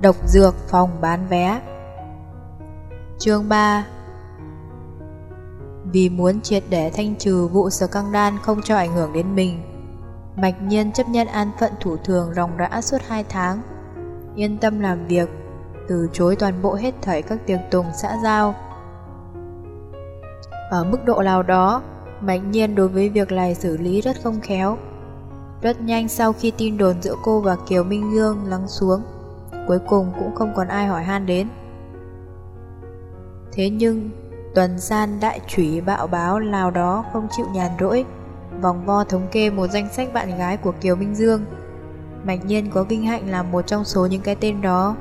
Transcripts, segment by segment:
Độc dược phòng bán vé. Chương 3 Vì muốn triệt để thanh trừ vụ sở căng đan không cho ảnh hưởng đến mình, Mạch nhiên chấp nhận an phận thủ thường ròng rã suốt 2 tháng, Yên tâm làm việc, Từ chối toàn bộ hết thảy các tiệc tùng xã giao. Ở mức độ nào đó, Mạch nhiên đối với việc này xử lý rất không khéo. Rất nhanh sau khi tin đồn giữa cô và Kiều Minh Dương lắng xuống Cuối cùng cũng không còn ai hỏi han đến. Thế nhưng, Tuần san đại trủy bạo báo nào đó không chịu nhàn rỗi, Vòng vo thống kê một danh sách bạn gái của Kiều Minh Dương. Mạch nhiên có vinh hạnh là một trong số những cái tên đó.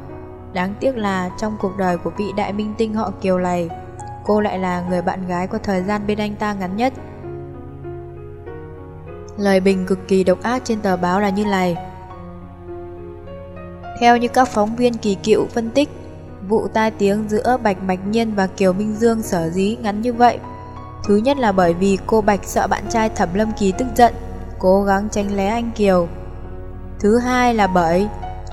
Đáng tiếc là trong cuộc đời của vị đại minh tinh họ Kiều này, Cô lại là người bạn gái có thời gian bên anh ta ngắn nhất. Lời bình cực kỳ độc ác trên tờ báo là như này. Theo như các phóng viên kỳ cựu phân tích, Vụ tai tiếng giữa Bạch Mạch Nhiên và Kiều Minh Dương sở dí ngắn như vậy? Thứ nhất là bởi vì cô Bạch sợ bạn trai Thẩm Lâm Kỳ tức giận, Cố gắng tránh lé anh Kiều. Thứ hai là bởi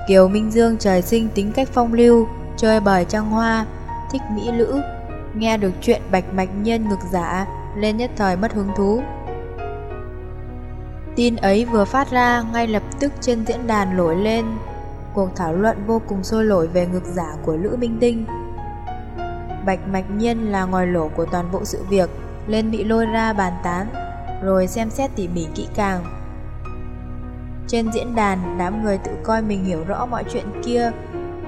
Kiều Minh Dương trời sinh tính cách phong lưu, Chơi bời trăng hoa, Thích mỹ lữ, Nghe được chuyện Bạch Mạch Nhiên ngực giả Lên nhất thời mất hứng thú. Tin ấy vừa phát ra, ngay lập tức trên diễn đàn nổi lên. Cuộc thảo luận vô cùng sôi nổi về ngực giả của Lữ Minh Tinh Bạch Mạch Nhiên là ngòi lỗ của toàn bộ sự việc, Lên bị lôi ra bàn tán, Rồi xem xét tỉ mỉ kỹ càng. Trên diễn đàn, đám người tự coi mình hiểu rõ mọi chuyện kia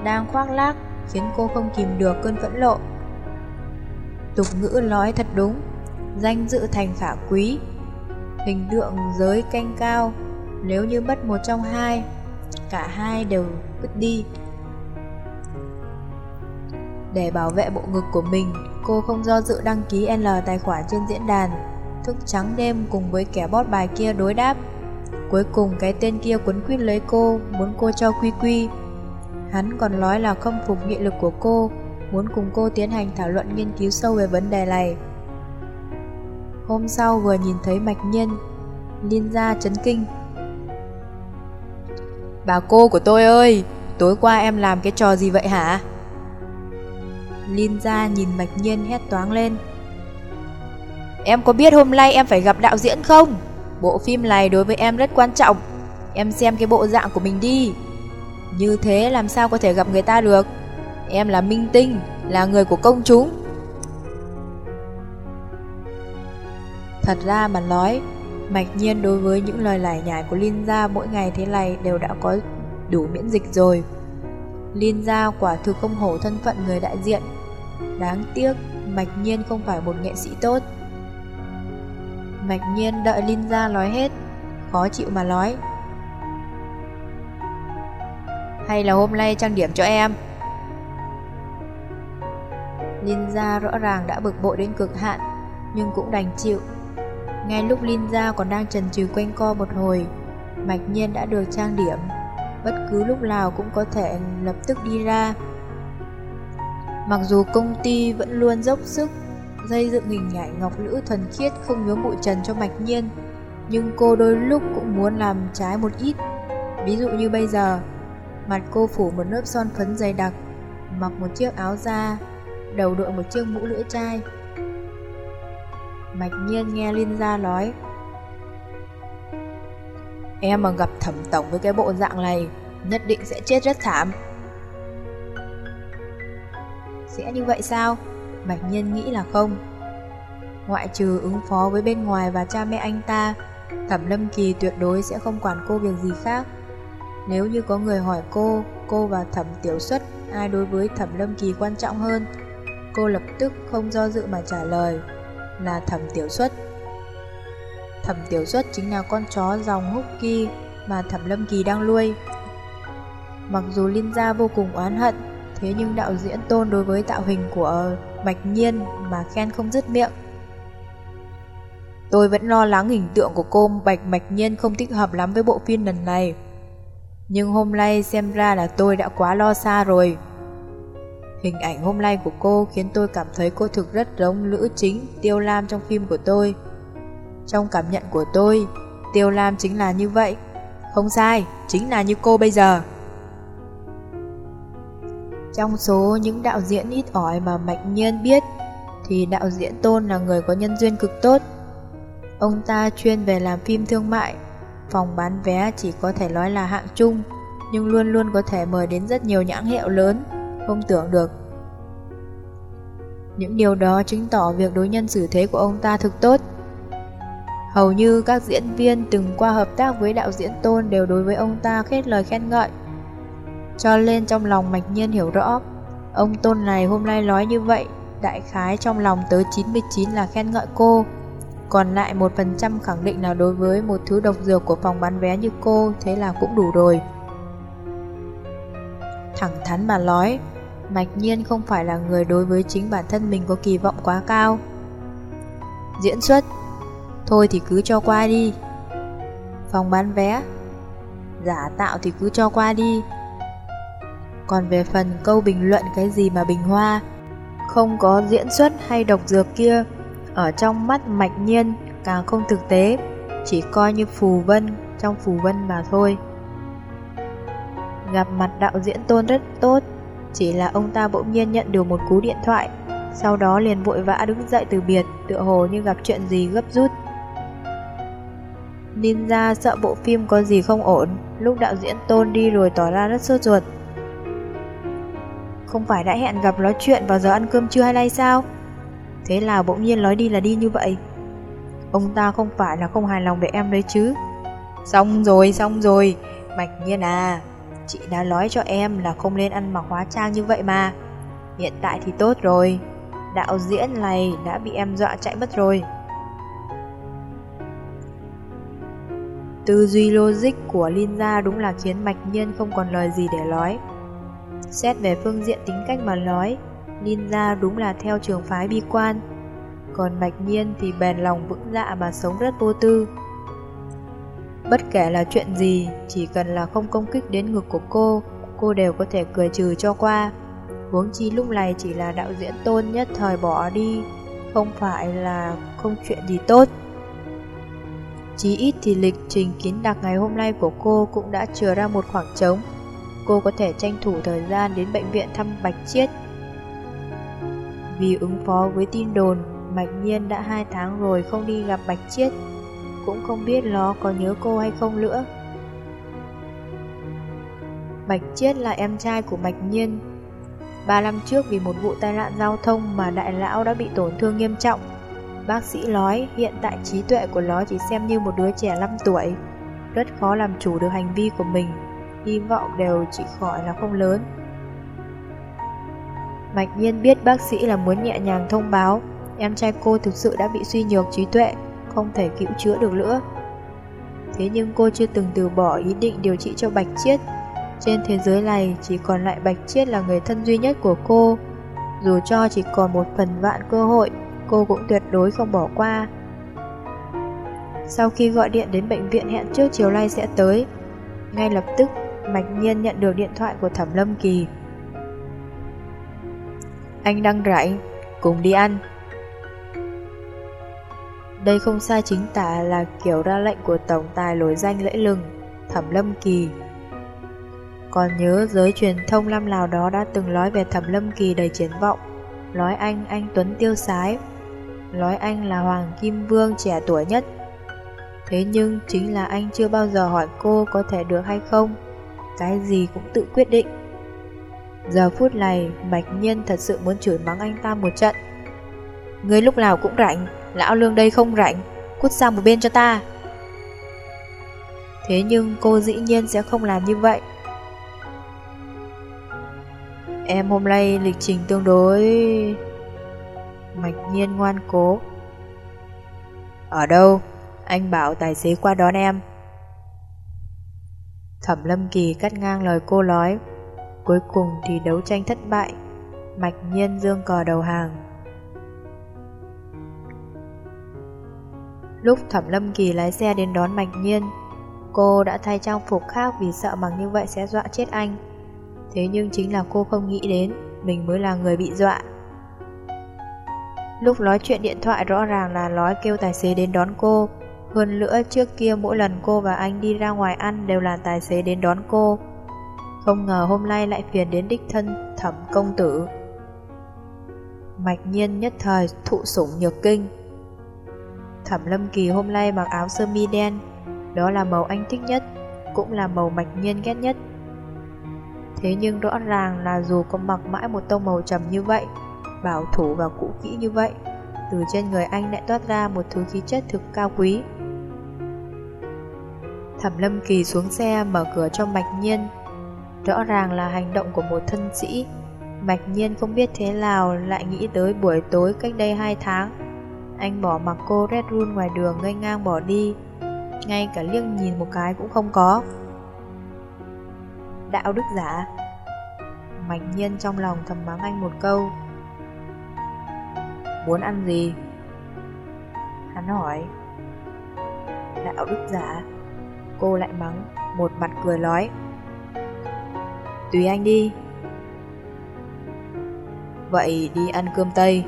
Đang khoác lác, Khiến cô không kìm được cơn phẫn lộ Tục ngữ nói thật đúng, Danh dự thành khả quý, Hình tượng giới canh cao, Nếu như mất một trong hai Cả hai đều vứt đi. Để bảo vệ bộ ngực của mình, Cô không do dự đăng ký L tài khoản trên diễn đàn, Thức trắng đêm cùng với kẻ bót bài kia đối đáp. Cuối cùng cái tên kia quấn quýt lấy cô, Muốn cô cho quy quy. Hắn còn nói là không phục nghị lực của cô, Muốn cùng cô tiến hành thảo luận nghiên cứu sâu về vấn đề này. Hôm sau vừa nhìn thấy mạch nhiên Liên ra chấn kinh. Bà cô của tôi ơi Tối qua em làm cái trò gì vậy hả? Liên ra nhìn mạch nhiên hét toáng lên. Em có biết hôm nay em phải gặp đạo diễn không? Bộ phim này đối với em rất quan trọng. Em xem cái bộ dạng của mình đi. Như thế làm sao có thể gặp người ta được? Em là minh tinh Là người của công chúng. Thật ra mà nói Mạch nhiên đối với những lời lải nhải của Linh Gia mỗi ngày thế này đều đã có đủ miễn dịch rồi. Linh Gia quả thực không hổ thân phận người đại diện. Đáng tiếc, Mạch nhiên không phải một nghệ sĩ tốt. Mạch nhiên đợi Linh Gia nói hết, khó chịu mà nói. Hay là hôm nay trang điểm cho em? Linh Gia rõ ràng đã bực bội đến cực hạn, nhưng cũng đành chịu. Ngay lúc Linh còn đang trần trừ quanh co một hồi, Mạch Nhiên đã được trang điểm, bất cứ lúc nào cũng có thể lập tức đi ra. Mặc dù công ty vẫn luôn dốc sức xây dựng hình ảnh ngọc nữ thuần khiết không nhớ bụi trần cho Mạch Nhiên, nhưng cô đôi lúc cũng muốn làm trái một ít. Ví dụ như bây giờ, mặt cô phủ một lớp son phấn dày đặc, mặc một chiếc áo da, đầu đội một chiếc mũ lưỡi chai. Mạch nhiên nghe Linh Gia nói. Em mà gặp thẩm tổng với cái bộ dạng này, Nhất định sẽ chết rất thảm. Sẽ như vậy sao? Mạch nhiên nghĩ là không. Ngoại trừ ứng phó với bên ngoài và cha mẹ anh ta, Thẩm Lâm Kỳ tuyệt đối sẽ không quản cô việc gì khác. Nếu như có người hỏi cô Cô và Thẩm Tiểu Xuất Ai đối với Thẩm Lâm Kỳ quan trọng hơn, Cô lập tức không do dự mà trả lời là thẩm tiểu xuất. Thẩm tiểu xuất chính là con chó dòng Husky mà thẩm lâm kỳ đang nuôi. Mặc dù liên Gia vô cùng oán hận, thế nhưng đạo diễn tôn đối với tạo hình của Bạch Nhiên mà khen không dứt miệng. Tôi vẫn lo lắng hình tượng của cô Bạch Mạch Nhiên không thích hợp lắm với bộ phim lần này. Nhưng hôm nay xem ra là tôi đã quá lo xa rồi. Hình ảnh hôm nay của cô khiến tôi cảm thấy cô thực rất giống nữ Chính, Tiêu Lam trong phim của tôi. Trong cảm nhận của tôi, Tiêu Lam chính là như vậy. Không sai, chính là như cô bây giờ. Trong số những đạo diễn ít ỏi mà Mạch Nhiên biết, thì đạo diễn Tôn là người có nhân duyên cực tốt. Ông ta chuyên về làm phim thương mại, phòng bán vé chỉ có thể nói là hạng trung, nhưng luôn luôn có thể mời đến rất nhiều nhãn hiệu lớn, không tưởng được. Những điều đó chứng tỏ việc đối nhân xử thế của ông ta thực tốt. Hầu như các diễn viên từng qua hợp tác với đạo diễn Tôn đều đối với ông ta khét lời khen ngợi. Cho nên trong lòng Mạch Nhiên hiểu rõ, ông Tôn này hôm nay nói như vậy, đại khái trong lòng tới 99 là khen ngợi cô. Còn lại 1% khẳng định là đối với một thứ độc dược của phòng bán vé như cô, thế là cũng đủ rồi. Thẳng thắn mà nói, Mạch Nhiên không phải là người đối với chính bản thân mình có kỳ vọng quá cao. Diễn xuất, Thôi thì cứ cho qua đi. Phòng bán vé, Giả tạo thì cứ cho qua đi. Còn về phần câu bình luận cái gì mà bình hoa, Không có diễn xuất hay độc dược kia, Ở trong mắt mạch nhiên càng không thực tế, Chỉ coi như phù vân, trong phù vân mà thôi. Gặp mặt đạo diễn tôn rất tốt. Chỉ là ông ta bỗng nhiên nhận được một cú điện thoại Sau đó liền vội vã đứng dậy từ biệt Tựa hồ như gặp chuyện gì gấp rút Ninja sợ bộ phim có gì không ổn, lúc đạo diễn Tôn đi rồi tỏ ra rất sốt ruột. Không phải đã hẹn gặp nói chuyện vào giờ ăn cơm trưa hay nay sao? Thế là bỗng nhiên nói đi là đi như vậy. Ông ta không phải là không hài lòng về em đấy chứ. Xong rồi, xong rồi, Mạch Nhiên à, chị đã nói cho em là không nên ăn mặc hóa trang như vậy mà. Hiện tại thì tốt rồi, đạo diễn này đã bị em dọa chạy mất rồi. Tư duy logic của Linda đúng là khiến Mạch Nhiên không còn lời gì để nói. Xét về phương diện tính cách mà nói, Linda đúng là theo trường phái bi quan, còn Mạch Nhiên thì bền lòng vững dạ mà sống rất vô tư. Bất kể là chuyện gì, chỉ cần là không công kích đến ngực của cô, cô đều có thể cười trừ cho qua. Huống chi lúc này chỉ là đạo diễn tôn nhất thời bỏ đi, không phải là không chuyện gì tốt. Chí ít thì lịch trình kín đặc ngày hôm nay của cô cũng đã chừa ra một khoảng trống. Cô có thể tranh thủ thời gian đến bệnh viện thăm Bạch Chiết. Vì ứng phó với tin đồn, Mạch Nhiên đã hai tháng rồi không đi gặp Bạch Chiết. Cũng không biết nó có nhớ cô hay không nữa. Bạch Chiết là em trai của Bạch Nhiên. Ba năm trước vì một vụ tai nạn giao thông mà đại lão đã bị tổn thương nghiêm trọng. Bác sĩ nói hiện tại trí tuệ của nó chỉ xem như một đứa trẻ 5 tuổi, rất khó làm chủ được hành vi của mình, hy vọng đều chỉ khỏi là không lớn. Bạch nhiên biết bác sĩ là muốn nhẹ nhàng thông báo em trai cô thực sự đã bị suy nhược trí tuệ, không thể cứu chữa được nữa. Thế nhưng cô chưa từng từ bỏ ý định điều trị cho Bạch Chiết. Trên thế giới này chỉ còn lại Bạch Chiết là người thân duy nhất của cô. Dù cho chỉ còn một phần vạn cơ hội, cô cũng tuyệt đối không bỏ qua. Sau khi gọi điện đến bệnh viện hẹn trước chiều nay sẽ tới, ngay lập tức Mạch Nhiên nhận được điện thoại của Thẩm Lâm Kỳ. Anh đang rảnh, cùng đi ăn. Đây không sai chính tả là kiểu ra lệnh của tổng tài nổi danh lễ lừng, Thẩm Lâm Kỳ. Còn nhớ giới truyền thông năm Lào đó đã từng nói về Thẩm Lâm Kỳ đầy triển vọng, nói anh anh Tuấn tiêu sái, nói anh là Hoàng Kim Vương trẻ tuổi nhất. Thế nhưng chính là anh chưa bao giờ hỏi cô có thể được hay không, cái gì cũng tự quyết định. Giờ phút này, bạch Nhiên thật sự muốn chửi mắng anh ta một trận. Người lúc nào cũng rảnh, lão lương đây không rảnh, cút sang một bên cho ta. Thế nhưng cô dĩ nhiên sẽ không làm như vậy. Em hôm nay lịch trình tương đối... Mạch nhiên ngoan cố. Ở đâu? Anh bảo tài xế qua đón em. Thẩm Lâm Kỳ cắt ngang lời cô nói. Cuối cùng thì đấu tranh thất bại. Mạch nhiên dương cờ đầu hàng. Lúc Thẩm Lâm Kỳ lái xe đến đón Mạch Nhiên, cô đã thay trang phục khác vì sợ mặc như vậy sẽ dọa chết anh. Thế nhưng chính là cô không nghĩ đến, mình mới là người bị dọa. Lúc nói chuyện điện thoại rõ ràng là nói kêu tài xế đến đón cô. Hơn nữa trước kia mỗi lần cô và anh đi ra ngoài ăn đều là tài xế đến đón cô. Không ngờ hôm nay lại phiền đến đích thân thẩm Thẩm công tử Mạch nhiên nhất thời thụ sủng nhược kinh Thẩm lâm kỳ hôm nay mặc áo sơ mi đen. Đó là màu anh thích nhất, Cũng là màu mạch nhiên ghét nhất. Thế nhưng rõ ràng là dù có mặc mãi một tông màu trầm như vậy, Bảo thủ và cũ kỹ như vậy, Từ trên người anh lại toát ra một thứ khí chất thực cao quý. Thẩm lâm kỳ xuống xe mở cửa cho mạch nhiên. Rõ ràng là hành động của một thân sĩ. Mạch nhiên không biết thế nào lại nghĩ tới buổi tối cách đây 2 tháng. Anh bỏ mặc cô Red Run ngoài đường ngây ngang bỏ đi. Ngay cả liếc nhìn một cái cũng không có. Đạo đức giả. Mạch nhiên trong lòng thầm mắng anh một câu. Muốn ăn gì? Hắn hỏi. Đạo đức giả. Cô lại mắng, Một mặt cười nói Tùy anh đi. Vậy đi ăn cơm Tây.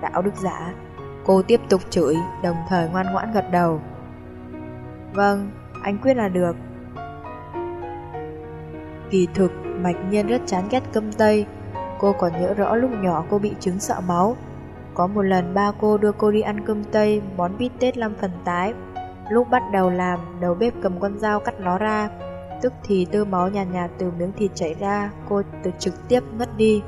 Đạo đức giả. Cô tiếp tục chửi Đồng thời ngoan ngoãn gật đầu. Vâng, anh quyết là được. Kỳ thực, Mạch Nhiên rất chán ghét cơm Tây. Cô còn nhớ rõ lúc nhỏ cô bị chứng sợ máu. Có một lần ba cô đưa cô đi ăn cơm Tây Món bít tết 5 phần tái. Lúc bắt đầu làm, đầu bếp cầm con dao cắt nó ra. Tức thì tơ máu nhàn nhạt, nhạt từ miếng thịt chảy ra, cô từ trực tiếp ngất đi.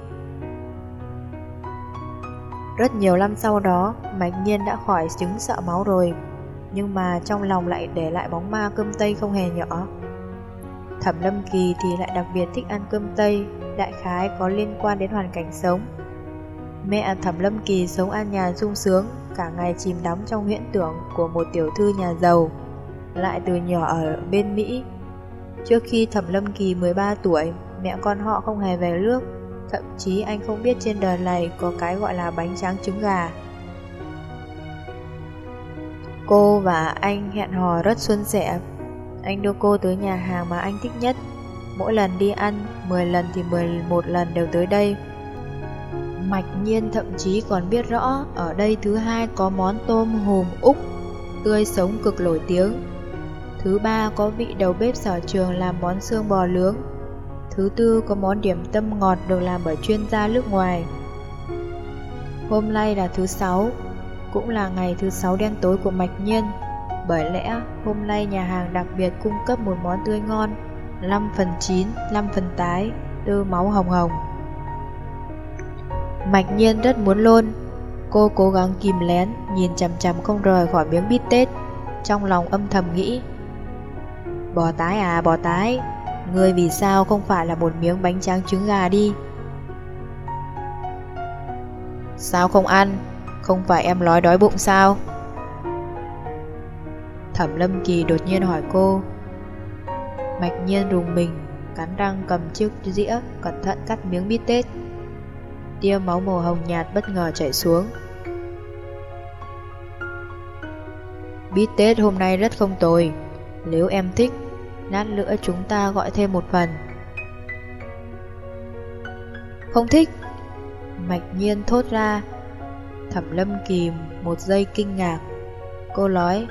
Rất nhiều năm sau đó, Mạch Nhiên đã khỏi chứng sợ máu rồi, nhưng mà trong lòng lại để lại bóng ma cơm tây không hề nhỏ. Thẩm Lâm Kỳ thì lại đặc biệt thích ăn cơm tây, đại khái có liên quan đến hoàn cảnh sống. Mẹ Thẩm Lâm Kỳ sống an nhàn sung sướng, cả ngày chìm đắm trong huyễn tưởng của một tiểu thư nhà giàu, lại từ nhỏ ở bên Mỹ Trước khi Thẩm Lâm Kỳ 13 tuổi, mẹ con họ không hề về nước, thậm chí anh không biết trên đời này có cái gọi là bánh tráng trứng gà. Cô và anh hẹn hò rất xuân sẻ. Anh đưa cô tới nhà hàng mà anh thích nhất. Mỗi lần đi ăn, 10 lần thì 11 lần đều tới đây. Mạch nhiên thậm chí còn biết rõ ở đây thứ hai có món tôm hùm Úc tươi sống cực nổi tiếng Thứ ba có vị đầu bếp sở trường làm món xương bò nướng. Thứ tư có món điểm tâm ngọt được làm bởi chuyên gia nước ngoài. Hôm nay là thứ sáu, cũng là ngày thứ sáu đen tối của Mạch Nhiên. Bởi lẽ hôm nay nhà hàng đặc biệt cung cấp một món tươi ngon, 5 phần chín, 5 phần tái, tơ máu hồng hồng. Mạch Nhiên rất muốn luôn, cô cố gắng kìm lén, nhìn chằm chằm không rời khỏi miếng bít tết, trong lòng âm thầm nghĩ Bò tái à bò tái Ngươi vì sao không phải là một miếng bánh tráng trứng gà đi? Sao không ăn? Không phải em nói đói bụng sao? Thẩm Lâm Kỳ đột nhiên hỏi cô. Mạch nhiên rùng mình, Cắn răng cầm chiếc dĩa, Cẩn thận cắt miếng bít tết. Tia máu màu hồng nhạt bất ngờ chảy xuống. Bít tết hôm nay rất không tồi. Nếu em thích Lát nữa chúng ta gọi thêm một phần. Không thích. Mạch nhiên thốt ra. Thẩm lâm kìm một giây kinh ngạc. Cô nói,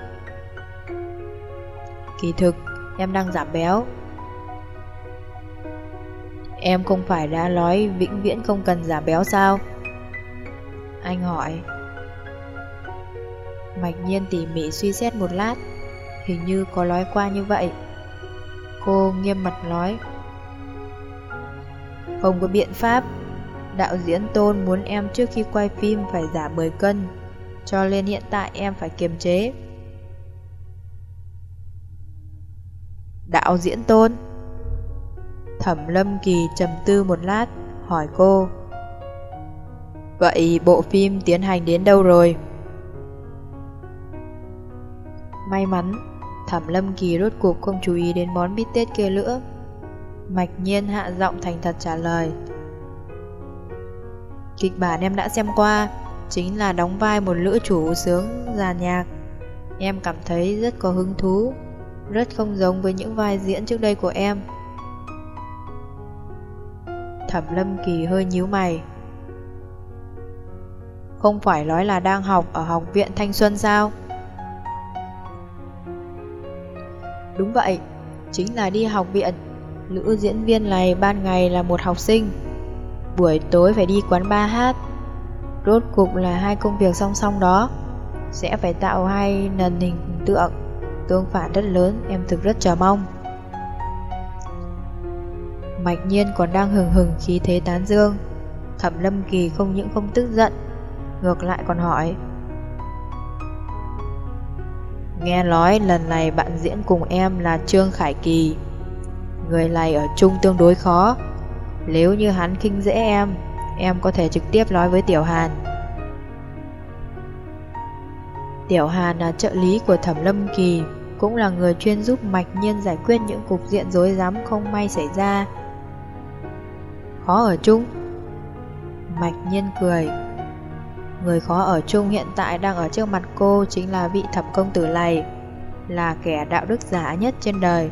Kỳ thực, em đang giảm béo. Em không phải đã nói vĩnh viễn không cần giảm béo sao? Anh hỏi. Mạch nhiên tỉ mỉ suy xét một lát. Hình như có nói qua như vậy. Cô nghiêm mặt nói. Không có biện pháp. Đạo diễn Tôn muốn em trước khi quay phim phải giảm 10 cân. Cho nên hiện tại em phải kiềm chế. Đạo diễn Tôn. Thẩm Lâm Kỳ trầm tư một lát, Hỏi cô. Vậy bộ phim tiến hành đến đâu rồi? May mắn. Thẩm Lâm Kỳ rốt cuộc không chú ý đến món bít tết kia nữa. Mạch nhiên hạ giọng thành thật trả lời. Kịch bản em đã xem qua, chính là đóng vai một lữ chủ sướng già nhạc. Em cảm thấy rất có hứng thú, rất không giống với những vai diễn trước đây của em. Thẩm Lâm Kỳ hơi nhíu mày. Không phải nói là đang học ở học viện Thanh Xuân sao? Đúng vậy, chính là đi học viện. nữ diễn viên này ban ngày là một học sinh Buổi tối phải đi quán bar hát Rốt cục là hai công việc song song đó Sẽ phải tạo hai nền hình tượng Tương phản rất lớn Em thực rất chờ mong Mạch nhiên còn đang hừng hừng khí thế tán dương Thẩm Lâm Kỳ không những không tức giận Ngược lại còn hỏi Nghe nói lần này bạn diễn cùng em là Trương Khải Kỳ. Người này ở chung tương đối khó. Nếu như hắn khinh dễ em Em có thể trực tiếp nói với Tiểu Hàn. Tiểu Hàn là trợ lý của Thẩm Lâm Kỳ, Cũng là người chuyên giúp Mạch Nhiên giải quyết những cục diện rối rắm không may xảy ra. Khó ở chung. Mạch Nhiên cười. Người khó ở chung hiện tại đang ở trước mặt cô chính là vị thẩm công tử này, Là kẻ đạo đức giả nhất trên đời.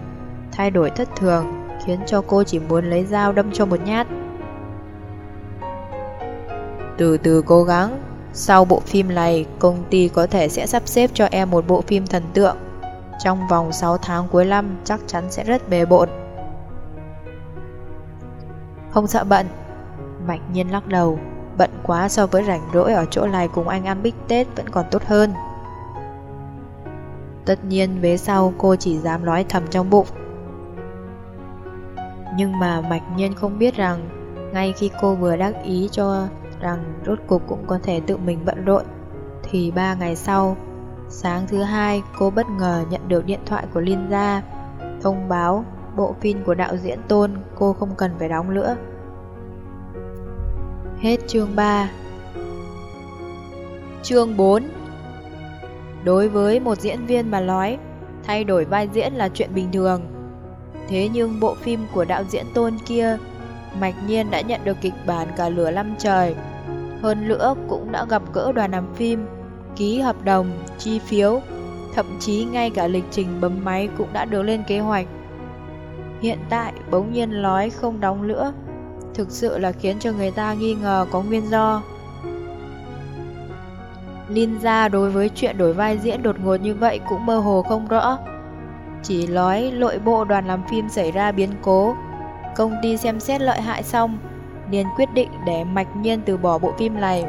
Thay đổi thất thường Khiến cho cô chỉ muốn lấy dao đâm cho một nhát. Từ từ cố gắng, Sau bộ phim này, Công ty có thể sẽ sắp xếp cho em một bộ phim thần tượng. Trong vòng 6 tháng cuối năm, Chắc chắn sẽ rất bề bộn. Không sợ bận Mạch nhiên lắc đầu. Bận quá so với rảnh rỗi ở chỗ này cùng anh ăn bít Tết vẫn còn tốt hơn. Tất nhiên về sau cô chỉ dám nói thầm trong bụng. Nhưng mà Mạch Nhiên không biết rằng Ngay khi cô vừa đắc ý cho rằng rốt cục cũng có thể tự mình bận rộn, Thì ba ngày sau, Sáng thứ hai, cô bất ngờ nhận được điện thoại của liên Gia Thông báo bộ phim của đạo diễn Tôn cô không cần phải đóng nữa. Hết chương 3 Chương 4 Đối với một diễn viên mà nói, thay đổi vai diễn là chuyện bình thường. Thế nhưng bộ phim của đạo diễn tôn kia, Mạch Nhiên đã nhận được kịch bản cả lửa năm trời. Hơn nữa cũng đã gặp gỡ đoàn làm phim, ký hợp đồng, chi phiếu, thậm chí ngay cả lịch trình bấm máy cũng đã được lên kế hoạch. Hiện tại bỗng nhiên nói không đóng nữa thực sự là khiến cho người ta nghi ngờ có nguyên do. Linh gia đối với chuyện đổi vai diễn đột ngột như vậy cũng mơ hồ không rõ. Chỉ nói nội bộ đoàn làm phim xảy ra biến cố, công ty xem xét lợi hại xong, liền quyết định để mạch nhiên từ bỏ bộ phim này.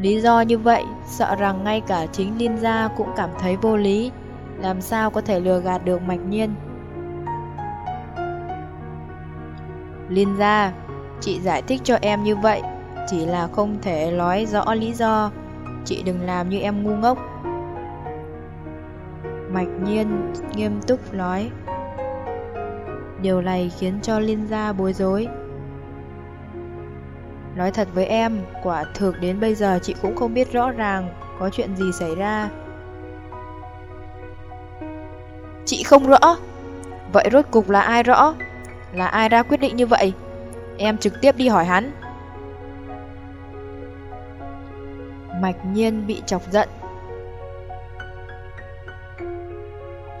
Lý do như vậy, sợ rằng ngay cả chính Linh gia cũng cảm thấy vô lý, làm sao có thể lừa gạt được mạch nhiên. Liên gia, chị giải thích cho em như vậy, chỉ là không thể nói rõ lý do. Chị đừng làm như em ngu ngốc. Mạch nhiên nghiêm túc nói. Điều này khiến cho Liên gia bối rối. Nói thật với em, quả thực đến bây giờ chị cũng không biết rõ ràng có chuyện gì xảy ra. Chị không rõ. Vậy rốt cục là ai rõ? Là ai ra quyết định như vậy? Em trực tiếp đi hỏi hắn. Mạch nhiên bị chọc giận.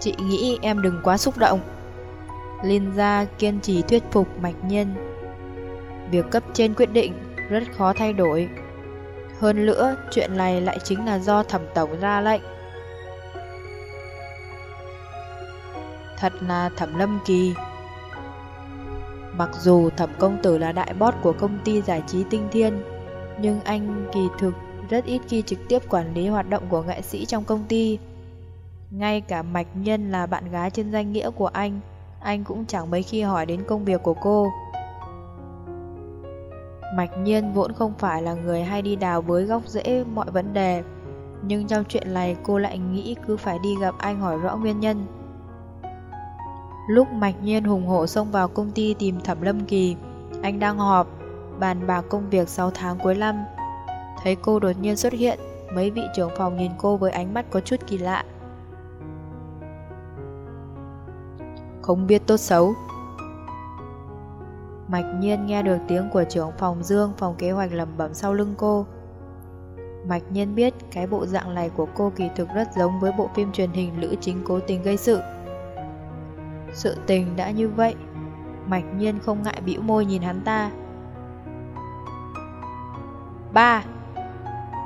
Chị nghĩ em đừng quá xúc động. Linh gia kiên trì thuyết phục Mạch nhiên. Việc cấp trên quyết định rất khó thay đổi. Hơn nữa, chuyện này lại chính là do thẩm tổng ra lệnh. Thật là thẩm lâm kỳ. Mặc dù thẩm công tử là đại boss của công ty giải trí Tinh Thiên, nhưng anh kỳ thực rất ít khi trực tiếp quản lý hoạt động của nghệ sĩ trong công ty. Ngay cả Mạch Nhân là bạn gái trên danh nghĩa của anh, anh cũng chẳng mấy khi hỏi đến công việc của cô. Mạch Nhiên vốn không phải là người hay đi đào bới góc rễ mọi vấn đề, nhưng trong chuyện này cô lại nghĩ cứ phải đi gặp anh hỏi rõ nguyên nhân. Lúc Mạch Nhiên hùng hổ xông vào công ty tìm Thẩm Lâm Kỳ, anh đang họp, bàn bạc công việc 6 tháng cuối năm. Thấy cô đột nhiên xuất hiện, mấy vị trưởng phòng nhìn cô với ánh mắt có chút kỳ lạ. Không biết tốt xấu. Mạch Nhiên nghe được tiếng của trưởng phòng Dương phòng kế hoạch lầm bẩm sau lưng cô. Mạch Nhiên biết cái bộ dạng này của cô kỳ thực rất giống với bộ phim truyền hình Lữ Chính Cố Tình Gây Sự. Sự tình đã như vậy. Mạch nhiên không ngại bĩu môi nhìn hắn ta. Ba.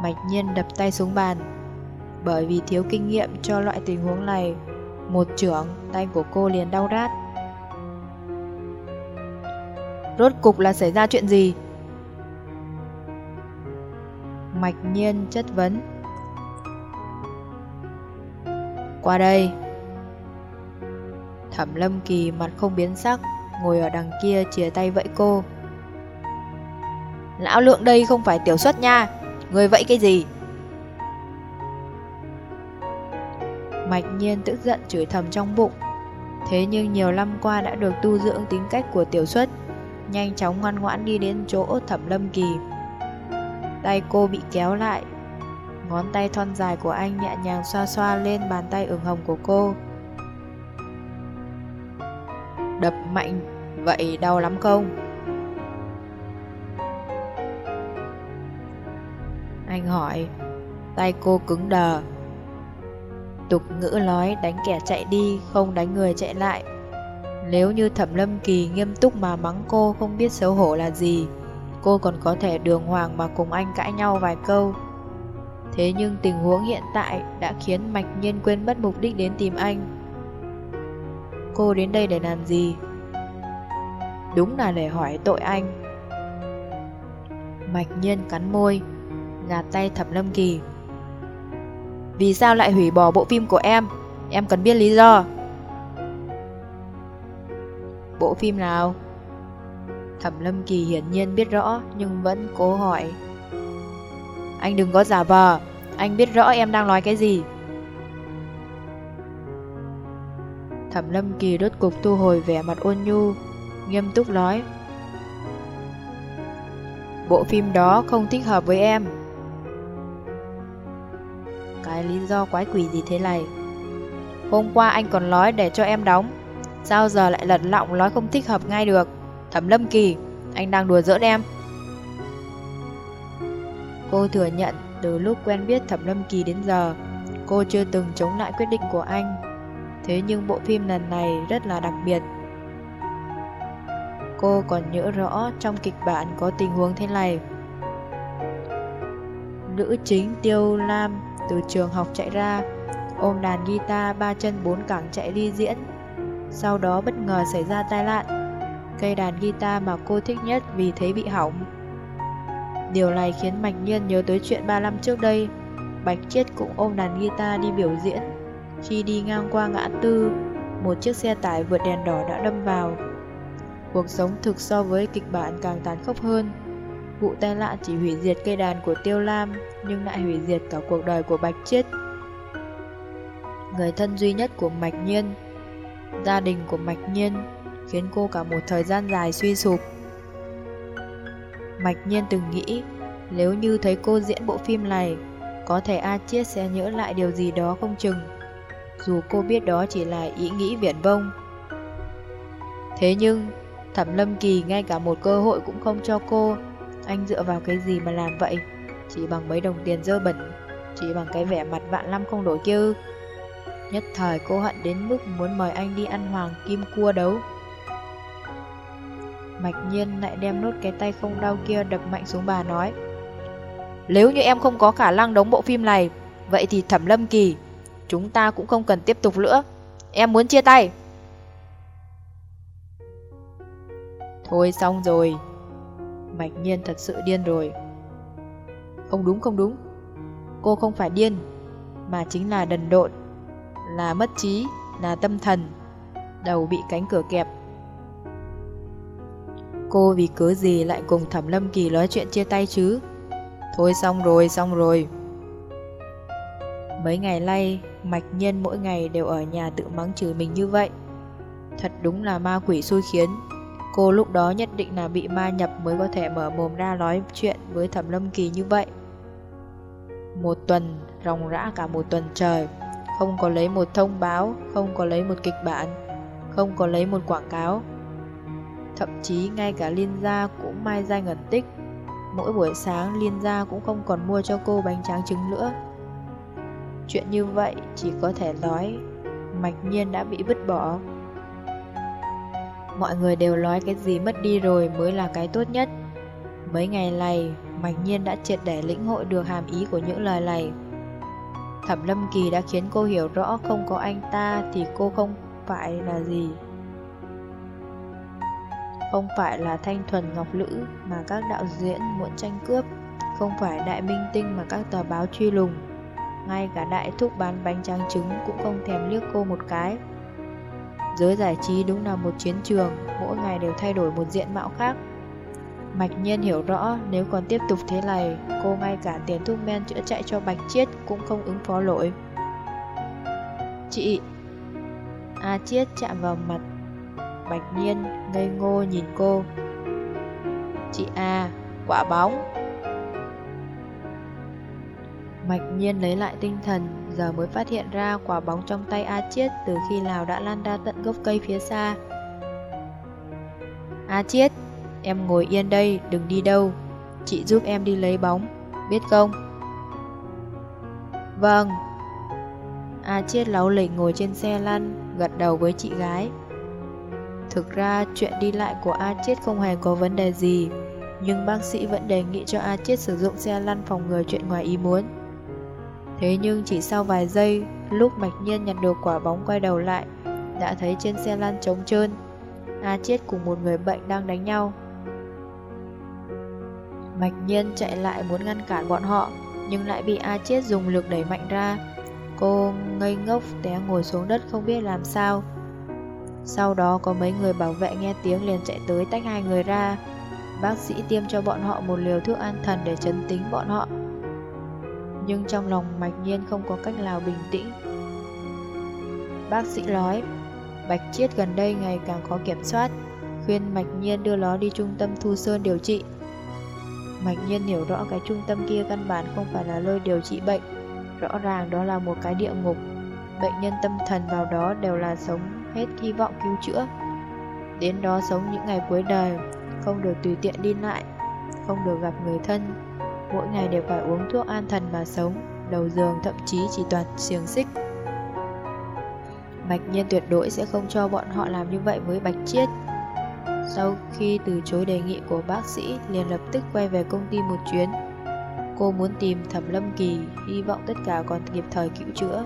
Mạch nhiên đập tay xuống bàn. Bởi vì thiếu kinh nghiệm cho loại tình huống này, Một trưởng tay của cô liền đau rát. Rốt cục là xảy ra chuyện gì? Mạch nhiên chất vấn. Qua đây. Thẩm lâm kỳ mặt không biến sắc, Ngồi ở đằng kia chìa tay vẫy cô. Lão lượng đây không phải tiểu xuất nha, Người vẫy cái gì? Mạch nhiên tức giận chửi thầm trong bụng. Thế nhưng nhiều năm qua đã được tu dưỡng tính cách của tiểu xuất, Nhanh chóng ngoan ngoãn đi đến chỗ thẩm lâm kỳ. Tay cô bị kéo lại, Ngón tay thon dài của anh nhẹ nhàng xoa xoa lên bàn tay ửng hồng của cô. Đập mạnh. Vậy đau lắm không? Anh hỏi, Tay cô cứng đờ. Tục ngữ nói đánh kẻ chạy đi, Không đánh người chạy lại. Nếu như thẩm lâm kỳ nghiêm túc mà mắng cô Không biết xấu hổ là gì, Cô còn có thể đường hoàng mà cùng anh cãi nhau vài câu. Thế nhưng tình huống hiện tại Đã khiến Mạch Nhiên quên mất mục đích đến tìm anh. Cô đến đây để làm gì? Đúng là để hỏi tội anh. Mạch Nhiên cắn môi Gạt tay thẩm lâm kỳ. Vì sao lại hủy bỏ bộ phim của em? Em cần biết lý do. Bộ phim nào? Thẩm lâm kỳ hiển nhiên biết rõ Nhưng vẫn cố hỏi. Anh đừng có giả vờ, Anh biết rõ em đang nói cái gì. Thẩm lâm kỳ đốt cục thu hồi vẻ mặt ôn nhu, Nghiêm túc nói, Bộ phim đó không thích hợp với em. Cái lý do quái quỷ gì thế này? Hôm qua anh còn nói để cho em đóng, Sao giờ lại lật lọng nói không thích hợp ngay được? Thẩm Lâm Kỳ, Anh đang đùa giỡn em. Cô thừa nhận, từ lúc quen biết Thẩm Lâm Kỳ đến giờ, Cô chưa từng chống lại quyết định của anh. Thế nhưng bộ phim lần này rất là đặc biệt Cô còn nhớ rõ trong kịch bản có tình huống thế này Nữ chính Tiêu Lam từ trường học chạy ra, ôm đàn guitar ba chân bốn cẳng chạy đi diễn. Sau đó bất ngờ xảy ra tai nạn, cây đàn guitar mà cô thích nhất vì thế bị hỏng. Điều này khiến Mạch Nhiên nhớ tới chuyện 3 năm trước đây, Bạch Chiết cũng ôm đàn guitar đi biểu diễn. Khi đi ngang qua ngã tư, một chiếc xe tải vượt đèn đỏ đã đâm vào. Cuộc sống thực so với kịch bản càng tàn khốc hơn. Vụ tai nạn chỉ hủy diệt cây đàn của Tiêu Lam, nhưng lại hủy diệt cả cuộc đời của Bạch Chiết. Người thân duy nhất của Mạch Nhiên, gia đình của Mạch Nhiên, khiến cô cả một thời gian dài suy sụp. Mạch Nhiên từng nghĩ, nếu như thấy cô diễn bộ phim này, có thể A Chiết sẽ nhớ lại điều gì đó không chừng, dù cô biết đó chỉ là ý nghĩ viển vông. Thế nhưng, Thẩm Lâm Kỳ ngay cả một cơ hội cũng không cho cô, anh dựa vào cái gì mà làm vậy? Chỉ bằng mấy đồng tiền dơ bẩn Chỉ bằng cái vẻ mặt vạn năm không đổi kia Nhất thời cô hận đến mức muốn mời anh đi ăn hoàng kim cua đấu Mạch nhiên lại đem nốt cái tay không đau kia đập mạnh xuống bà nói Nếu như em không có khả năng đóng bộ phim này Vậy thì thẩm lâm kỳ Chúng ta cũng không cần tiếp tục nữa. Em muốn chia tay. Thôi xong rồi. Mạch nhiên thật sự điên rồi. Không đúng không đúng. Cô không phải điên, Mà chính là đần độn, Là mất trí, Là tâm thần, Đầu bị cánh cửa kẹp. Cô vì cớ gì lại cùng Thẩm Lâm Kỳ nói chuyện chia tay chứ? Thôi xong rồi xong rồi. Mấy ngày nay Mạch nhân mỗi ngày đều ở nhà tự mắng chửi mình như vậy Thật đúng là ma quỷ xui khiến Cô lúc đó nhất định là bị ma nhập mới có thể mở mồm ra nói chuyện với Thẩm Lâm Kỳ như vậy. Một tuần, ròng rã cả một tuần trời, không có lấy một thông báo, không có lấy một kịch bản, không có lấy một quảng cáo. Thậm chí ngay cả Liên Gia cũng mai danh ẩn tích. Mỗi buổi sáng Liên Gia cũng không còn mua cho cô bánh tráng trứng nữa. Chuyện như vậy chỉ có thể nói Mạch Nhiên đã bị vứt bỏ Mọi người đều nói cái gì mất đi rồi mới là cái tốt nhất. Mấy ngày này, Mạch Nhiên đã triệt để lĩnh hội được hàm ý của những lời này. Thẩm Lâm Kỳ đã khiến cô hiểu rõ không có anh ta thì cô không phải là gì. không phải là thanh thuần ngọc lữ mà các đạo diễn muốn tranh cướp, không phải đại minh tinh mà các tờ báo truy lùng. Ngay cả đại thúc bán bánh tráng trứng cũng không thèm liếc cô một cái. Giới giải trí đúng là một chiến trường, mỗi ngày đều thay đổi một diện mạo khác. Mạch Nhiên hiểu rõ nếu còn tiếp tục thế này, cô ngay cả tiền thuốc men chữa chạy cho Bạch Chiết cũng không ứng phó nổi. Chị! A Chiết chạm vào mặt Bạch Nhiên ngây ngô nhìn cô. Chị A, quả bóng. Mạch Nhiên lấy lại tinh thần, giờ mới phát hiện ra quả bóng trong tay A Chiết từ khi nào đã lan ra tận gốc cây phía xa. A Chiết, em ngồi yên đây, đừng đi đâu. Chị giúp em đi lấy bóng, biết không? Vâng. A Chiết láu lỉnh ngồi trên xe lăn, gật đầu với chị gái. Thực ra chuyện đi lại của A Chiết không hề có vấn đề gì, nhưng bác sĩ vẫn đề nghị cho A Chiết sử dụng xe lăn phòng ngừa chuyện ngoài ý muốn. Thế nhưng chỉ sau vài giây, lúc Mạch Nhiên nhặt được quả bóng quay đầu lại, đã thấy trên xe lăn trống trơn, A Chiết cùng một người bệnh đang đánh nhau. Mạch Nhiên chạy lại muốn ngăn cản bọn họ, nhưng lại bị A Chiết dùng lực đẩy mạnh ra. Cô ngây ngốc té ngồi xuống đất không biết làm sao. Sau đó có mấy người bảo vệ nghe tiếng liền chạy tới tách hai người ra. Bác sĩ tiêm cho bọn họ một liều thuốc an thần để chấn tính bọn họ. Nhưng trong lòng Mạch Nhiên không có cách nào bình tĩnh. Bác sĩ nói, Bạch Chiết gần đây ngày càng khó kiểm soát, khuyên Mạch Nhiên đưa nó đi trung tâm Thu Sơn điều trị. Mạch Nhiên hiểu rõ cái trung tâm kia căn bản không phải là nơi điều trị bệnh, rõ ràng đó là một cái địa ngục. Bệnh nhân tâm thần vào đó đều là sống hết hy vọng cứu chữa. Đến đó sống những ngày cuối đời, không được tùy tiện đi lại, không được gặp người thân. Mỗi ngày đều phải uống thuốc an thần mà sống, đầu giường thậm chí chỉ toàn xiềng xích. Bạch Nhiên tuyệt đối sẽ không cho bọn họ làm như vậy với Bạch Chiết. Sau khi từ chối đề nghị của bác sĩ, liền lập tức quay về công ty một chuyến. Cô muốn tìm Thẩm Lâm Kỳ, hy vọng tất cả còn kịp thời cứu chữa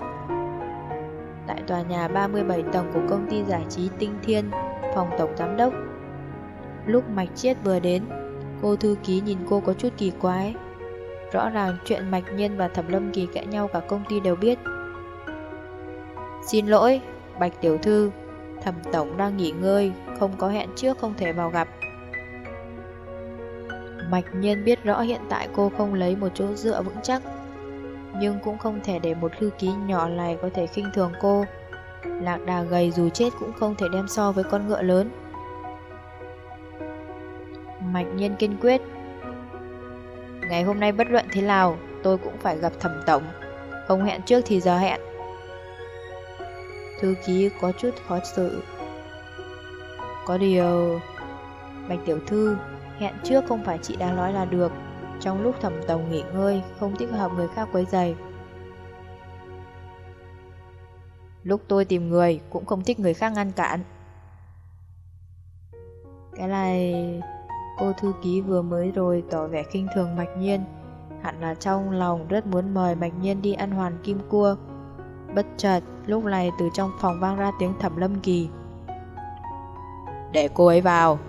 tại tòa nhà 37 tầng của công ty giải trí Tinh Thiên, phòng tổng giám đốc. Lúc Mạch Chiết vừa đến, cô thư ký nhìn cô có chút kỳ quái. Rõ ràng chuyện Mạch Nhiên và Thẩm Lâm Kỳ cãi nhau cả công ty đều biết. Xin lỗi, Bạch Tiểu Thư, Thẩm Tổng đang nghỉ ngơi, không có hẹn trước không thể vào gặp. Mạch Nhiên biết rõ hiện tại cô không lấy một chỗ dựa vững chắc nhưng cũng không thể để một thư ký nhỏ này có thể khinh thường cô. Lạc đà gầy dù chết cũng không thể đem so với con ngựa lớn. Mạch nhiên kiên quyết. Ngày hôm nay bất luận thế nào, tôi cũng phải gặp thẩm tổng. Không hẹn trước thì giờ hẹn. Thư ký có chút khó xử. Có điều... Bạch tiểu thư, hẹn trước không phải chị đã nói là được. Trong lúc thẩm tổng nghỉ ngơi, không thích hợp người khác quấy giày. Lúc tôi tìm người, cũng không thích người khác ngăn cản. Cái này... Cô thư ký vừa mới rồi tỏ vẻ khinh thường Mạch Nhiên. Hẳn là trong lòng rất muốn mời Mạch Nhiên đi ăn hoàn kim cua. Bất chợt, lúc này từ trong phòng vang ra tiếng thẩm lâm kỳ. Để cô ấy vào.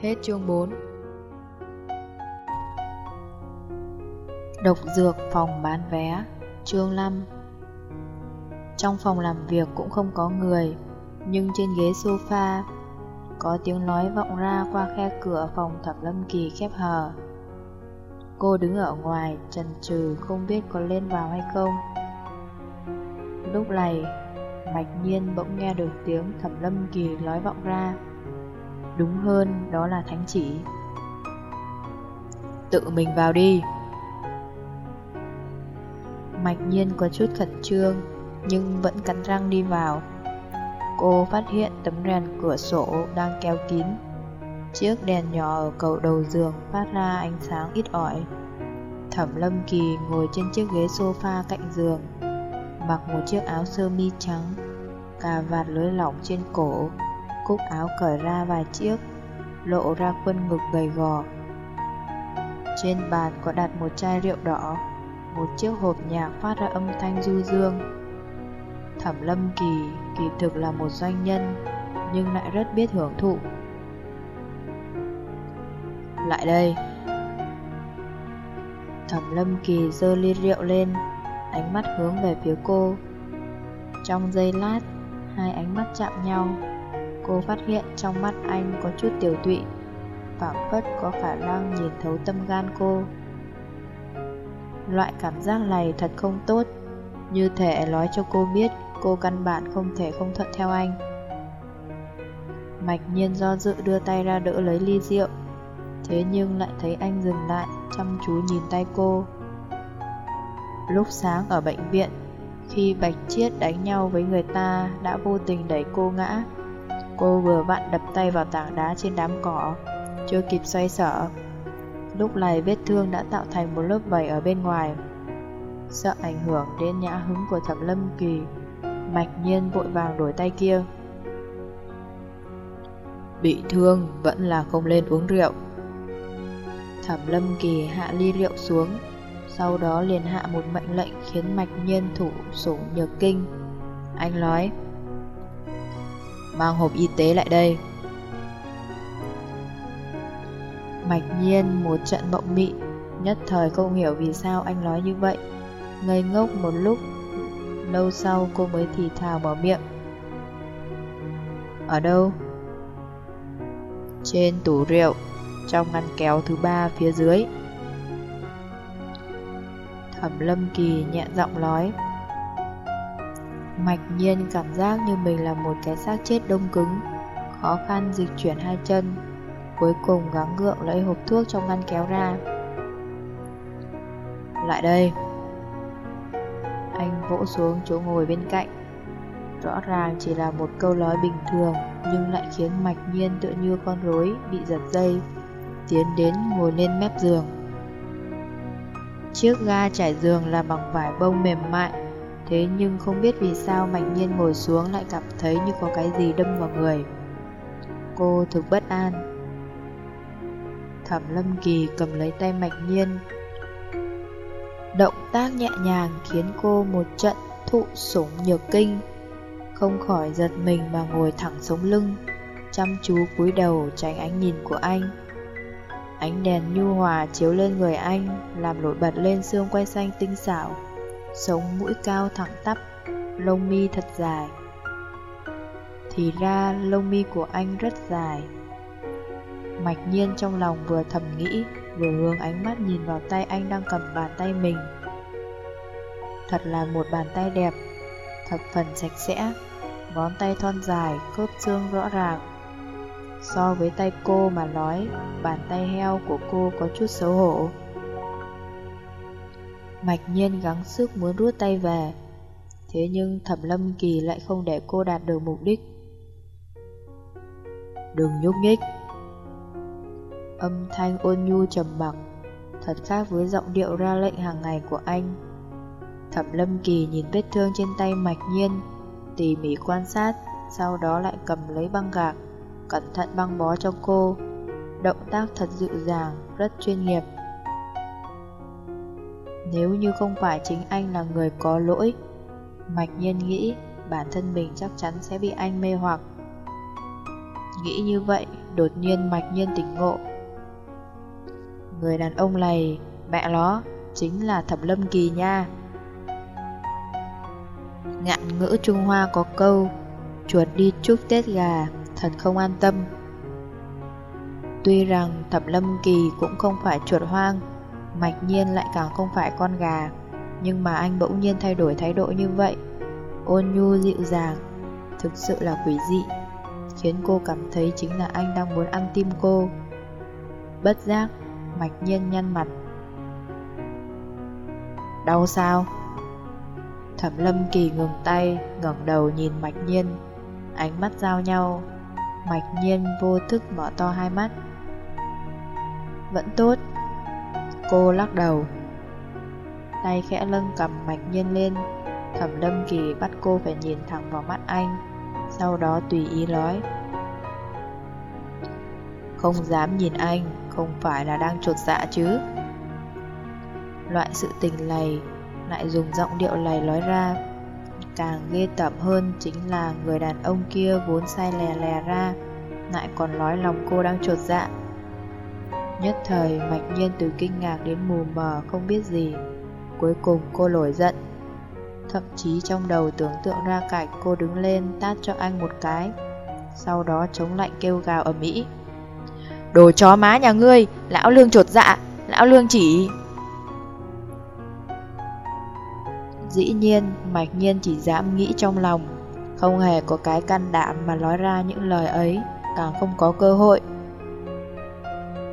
Hết chương 4 Độc dược phòng bán vé Chương 5 Trong phòng làm việc cũng không có người Nhưng trên ghế sofa có tiếng nói vọng ra qua khe cửa phòng thẩm lâm kỳ khép hờ. Cô đứng ở ngoài chần chừ không biết có lên vào hay không. Lúc này Mạch nhiên bỗng nghe được tiếng thẩm lâm kỳ nói vọng ra. Đúng hơn đó là thánh chỉ. Tự mình vào đi. Mạch nhiên có chút khẩn trương, nhưng vẫn cắn răng đi vào. Cô phát hiện tấm rèn cửa sổ đang kéo kín. Chiếc đèn nhỏ ở cầu đầu giường phát ra ánh sáng ít ỏi. Thẩm Lâm Kỳ ngồi trên chiếc ghế sofa cạnh giường, mặc một chiếc áo sơ mi trắng, cà vạt lưới lỏng trên cổ, cúc áo cởi ra vài chiếc, lộ ra khuôn ngực gầy gò. Trên bàn có đặt một chai rượu đỏ một chiếc hộp nhạc phát ra âm thanh du dương. Thẩm Lâm Kỳ kỳ thực là một doanh nhân, nhưng lại rất biết hưởng thụ. Lại đây. Thẩm Lâm Kỳ dơ ly rượu lên, ánh mắt hướng về phía cô. Trong giây lát, hai ánh mắt chạm nhau. Cô phát hiện trong mắt anh có chút tiểu tụy, phảng phất có khả năng nhìn thấu tâm gan cô. Loại cảm giác này thật không tốt, như thể nói cho cô biết cô căn bản không thể không thuận theo anh. Mạch nhiên do dự đưa tay ra đỡ lấy ly rượu, thế nhưng lại thấy anh dừng lại, chăm chú nhìn tay cô. Lúc sáng ở bệnh viện, khi Bạch Chiết đánh nhau với người ta đã vô tình đẩy cô ngã, cô vừa vặn đập tay vào tảng đá trên đám cỏ, chưa kịp xoay sở. Lúc này vết thương đã tạo thành một lớp vảy ở bên ngoài. Sợ ảnh hưởng đến nhã hứng của thẩm lâm kỳ, mạch nhiên vội vàng đổi tay kia. Bị thương vẫn là không lên uống rượu. Thẩm lâm kỳ hạ ly rượu xuống, sau đó liền hạ một mệnh lệnh khiến mạch nhiên thủ sủng nhược kinh. Anh nói, mang hộp y tế lại đây. Mạch nhiên một trận mộng mị, nhất thời không hiểu vì sao anh nói như vậy. Ngây ngốc một lúc, lâu sau cô mới thì thào mở miệng. Ở đâu? Trên tủ rượu, trong ngăn kéo thứ ba phía dưới. Thẩm Lâm Kỳ nhẹ giọng nói. Mạch nhiên cảm giác như mình là một cái xác chết đông cứng, khó khăn dịch chuyển hai chân, cuối cùng gắng gượng lấy hộp thuốc trong ngăn kéo ra. Lại đây. Vỗ xuống chỗ ngồi bên cạnh. Rõ ràng chỉ là một câu nói bình thường, nhưng lại khiến mạch nhiên tựa như con rối bị giật dây, tiến đến ngồi lên mép giường. Chiếc ga trải giường là bằng vải bông mềm mại, thế nhưng không biết vì sao mạch nhiên ngồi xuống lại cảm thấy như có cái gì đâm vào người. Cô thực bất an, Thẩm Lâm Kỳ cầm lấy tay Mạch Nhiên. Động tác nhẹ nhàng khiến cô một trận thụ sủng nhược kinh, không khỏi giật mình mà ngồi thẳng sống lưng, chăm chú cúi đầu tránh ánh nhìn của anh. Ánh đèn nhu hòa chiếu lên người anh, làm nổi bật lên xương quay xanh tinh xảo, sống mũi cao thẳng tắp, lông mi thật dài. Thì ra lông mi của anh rất dài, Mạch nhiên trong lòng vừa thầm nghĩ, vừa hướng ánh mắt nhìn vào tay anh đang cầm bàn tay mình. Thật là một bàn tay đẹp, thập phần sạch sẽ, ngón tay thon dài, khớp xương rõ ràng. So với tay cô mà nói, bàn tay heo của cô có chút xấu hổ. Mạch nhiên gắng sức muốn rút tay về, thế nhưng thẩm lâm kỳ lại không để cô đạt được mục đích. Đừng nhúc nhích. Âm thanh ôn nhu trầm mặc, thật khác với giọng điệu ra lệnh hàng ngày của anh. Thẩm Lâm Kỳ nhìn vết thương trên tay mạch nhiên, tỉ mỉ quan sát, sau đó lại cầm lấy băng gạc, cẩn thận băng bó cho cô. Động tác thật dịu dàng, rất chuyên nghiệp. Nếu như không phải chính anh là người có lỗi, Mạch Nhiên nghĩ bản thân mình chắc chắn sẽ bị anh mê hoặc. Nghĩ như vậy, đột nhiên Mạch Nhiên tỉnh ngộ, Người đàn ông này, mẹ nó, chính là Thẩm Lâm Kỳ nha. Ngạn ngữ Trung Hoa có câu, chuột đi chúc Tết gà, thật không an tâm. Tuy rằng Thẩm Lâm Kỳ cũng không phải chuột hoang, mạch nhiên lại càng không phải con gà, nhưng mà anh bỗng nhiên thay đổi thái độ như vậy, ôn nhu dịu dàng, thực sự là quỷ dị, khiến cô cảm thấy chính là anh đang muốn ăn tim cô. Bất giác, Mạch nhiên nhăn mặt Đau sao? Thẩm lâm kỳ ngừng tay, ngẩng đầu nhìn mạch nhiên. Ánh mắt giao nhau. Mạch nhiên vô thức mở to hai mắt. Vẫn tốt. Cô lắc đầu. Tay khẽ lưng cầm mạch nhiên lên. Thẩm lâm kỳ bắt cô phải nhìn thẳng vào mắt anh, Sau đó tùy ý nói. Không dám nhìn anh không phải là đang trột dạ chứ Loại sự tình này Lại dùng giọng điệu này nói ra Càng ghê tởm hơn chính là người đàn ông kia vốn sai lè lè ra, lại còn nói lòng cô đang trột dạ. Nhất thời mạch nhiên từ kinh ngạc đến mù mờ không biết gì. Cuối cùng cô nổi giận. Thậm chí trong đầu tưởng tượng ra cảnh cô đứng lên tát cho anh một cái. Sau đó chống lạnh kêu gào ở Mỹ. Đồ chó má nhà ngươi, lão lương trột dạ, lão lương chỉ... Dĩ nhiên, mạch nhiên chỉ dám nghĩ trong lòng, không hề có cái can đảm mà nói ra những lời ấy, càng không có cơ hội.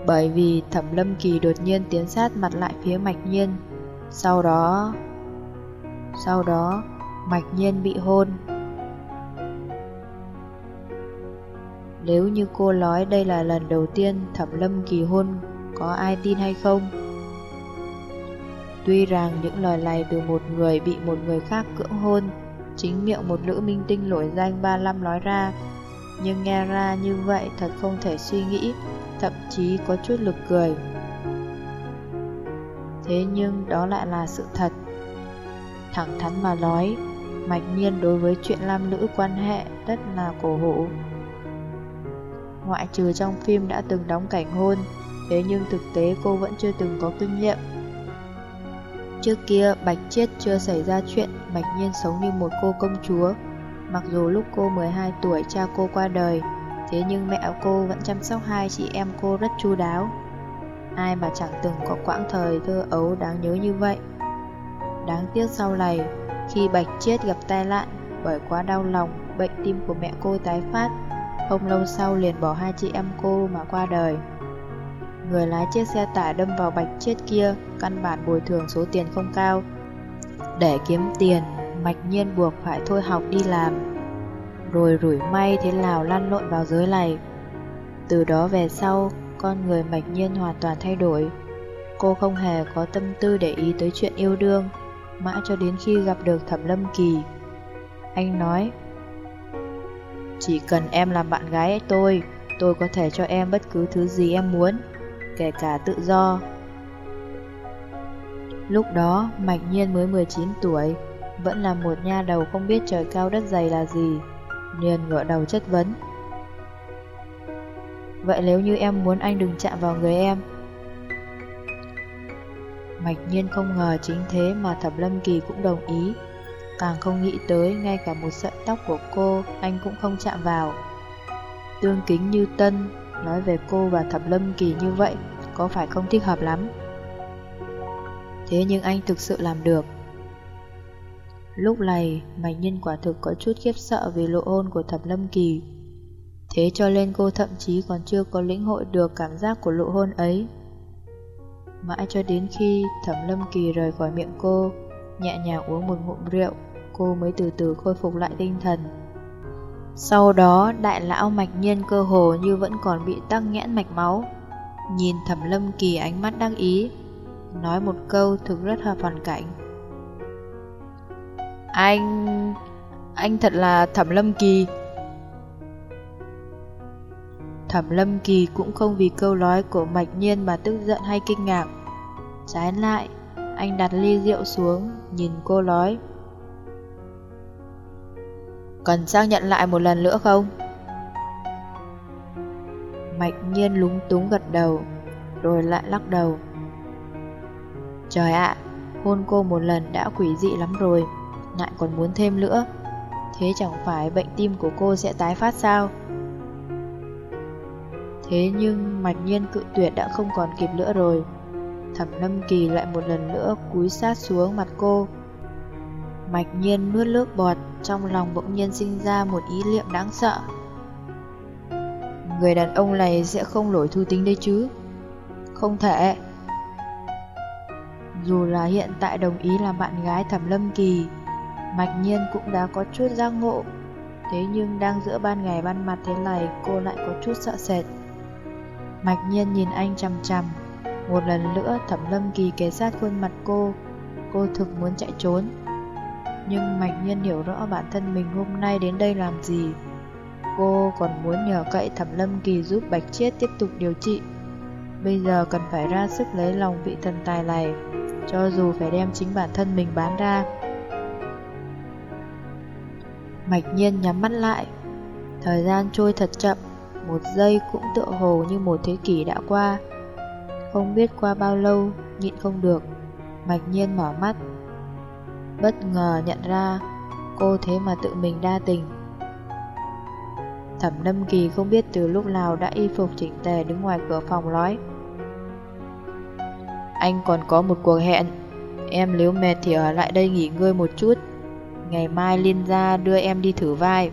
Bởi vì thẩm lâm kỳ đột nhiên tiến sát mặt lại phía mạch nhiên, sau đó... Sau đó, mạch nhiên bị hôn. Nếu như cô nói đây là lần đầu tiên thẩm lâm kỳ hôn, có ai tin hay không? Tuy rằng những lời này từ một người bị một người khác cưỡng hôn, chính miệng một nữ minh tinh nổi danh 35 nói ra, nhưng nghe ra như vậy thật không thể suy nghĩ, thậm chí có chút lực cười. Thế nhưng đó lại là sự thật. Thẳng thắn mà nói, Mạch Nhiên đối với chuyện nam nữ quan hệ rất là cổ hủ. Ngoại trừ trong phim đã từng đóng cảnh hôn, thế nhưng thực tế cô vẫn chưa từng có kinh nghiệm. Trước kia Bạch Chiết chưa xảy ra chuyện Bạch Nhiên sống như một cô công chúa. Mặc dù lúc cô 12 tuổi cha cô qua đời Thế nhưng mẹ cô vẫn chăm sóc hai chị em cô rất chu đáo. Ai mà chẳng từng có quãng thời thơ ấu đáng nhớ như vậy. Đáng tiếc sau này Khi Bạch Chiết gặp tai nạn Bởi quá đau lòng Bệnh tim của mẹ cô tái phát không lâu sau liền bỏ hai chị em cô mà qua đời Người lái chiếc xe tải đâm vào bạch chết kia, căn bản bồi thường số tiền không cao. Để kiếm tiền, mạch nhiên buộc phải thôi học đi làm. Rồi rủi may thế nào lăn lộn vào giới này. Từ đó về sau, con người mạch nhiên hoàn toàn thay đổi. Cô không hề có tâm tư để ý tới chuyện yêu đương, mãi cho đến khi gặp được Thẩm Lâm Kỳ. Anh nói, chỉ cần em làm bạn gái tôi, tôi có thể cho em bất cứ thứ gì em muốn kể cả tự do. Lúc đó, Mạch Nhiên mới 19 tuổi, vẫn là một nha đầu không biết trời cao đất dày là gì, liền ngửa đầu chất vấn. Vậy nếu như em muốn anh đừng chạm vào người em? Mạch Nhiên không ngờ chính thế mà Thẩm Lâm Kỳ cũng đồng ý, càng không nghĩ tới ngay cả một sợi tóc của cô anh cũng không chạm vào. Tương kính như tân, nói về cô và Thẩm Lâm Kỳ như vậy có phải không thích hợp lắm. Thế nhưng anh thực sự làm được. Lúc này, Mạch Nhân quả thực có chút khiếp sợ vì lộ hôn của Thẩm Lâm Kỳ. Thế cho nên cô thậm chí còn chưa có lĩnh hội được cảm giác của lộ hôn ấy. Mãi cho đến khi Thẩm Lâm Kỳ rời khỏi miệng cô, nhẹ nhàng uống một ngụm rượu, cô mới từ từ khôi phục lại tinh thần. Sau đó, đại lão mạch nhiên cơ hồ như vẫn còn bị tắc nghẽn mạch máu, Nhìn thẩm lâm kỳ ánh mắt đắc ý Nói một câu thực rất hợp hoàn cảnh. Anh... Anh thật là thẩm lâm kỳ. Thẩm lâm kỳ cũng không vì câu nói của mạch nhiên mà tức giận hay kinh ngạc. Trái lại Anh đặt ly rượu xuống Nhìn cô nói. Cần xác nhận lại một lần nữa không? Mạch nhiên lúng túng gật đầu, rồi lại lắc đầu. Trời ạ, hôn cô một lần đã quỷ dị lắm rồi, lại còn muốn thêm nữa. Thế chẳng phải bệnh tim của cô sẽ tái phát sao? Thế nhưng mạch nhiên cự tuyệt đã không còn kịp nữa rồi. Thẩm Lâm Kỳ lại một lần nữa cúi sát xuống mặt cô. Mạch nhiên nuốt nước bọt, trong lòng bỗng nhiên sinh ra một ý niệm đáng sợ. Người đàn ông này sẽ không lỗi thu tính đấy chứ? Không thể. Dù là hiện tại đồng ý làm bạn gái Thẩm Lâm Kỳ Mạch nhiên cũng đã có chút giác ngộ. Thế nhưng đang giữa ban ngày ban mặt thế này Cô lại có chút sợ sệt. Mạch nhiên nhìn anh chằm chằm. Một lần nữa Thẩm Lâm Kỳ kề sát khuôn mặt cô. Cô thực muốn chạy trốn. Nhưng Mạch nhiên hiểu rõ bản thân mình hôm nay đến đây làm gì Cô còn muốn nhờ cậy Thẩm Lâm Kỳ giúp Bạch Chiết tiếp tục điều trị. Bây giờ cần phải ra sức lấy lòng vị thần tài này, cho dù phải đem chính bản thân mình bán ra. Mạch nhiên nhắm mắt lại. Thời gian trôi thật chậm, một giây cũng tựa hồ như một thế kỷ đã qua. Không biết qua bao lâu, nhịn không được, Mạch nhiên mở mắt. Bất ngờ nhận ra, cô thế mà tự mình đa tình. Thẩm Lâm Kỳ không biết từ lúc nào đã y phục chỉnh tề đứng ngoài cửa phòng nói. Anh còn có một cuộc hẹn, em nếu mệt thì ở lại đây nghỉ ngơi một chút. Ngày mai Liên ra đưa em đi thử vai.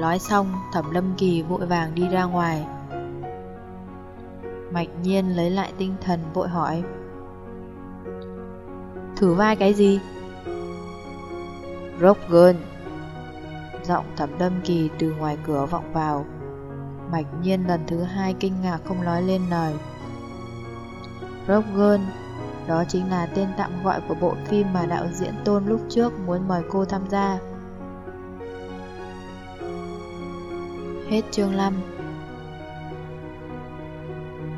Nói xong, Thẩm Lâm Kỳ vội vàng đi ra ngoài. Mạch nhiên lấy lại tinh thần vội hỏi. Thử vai cái gì? Rock Giọng thẩm đâm kỳ từ ngoài cửa vọng vào. Mạch nhiên lần thứ hai kinh ngạc không nói lên lời. Rock Đó chính là tên tạm gọi của bộ phim mà đạo diễn Tôn lúc trước muốn mời cô tham gia. Hết chương 5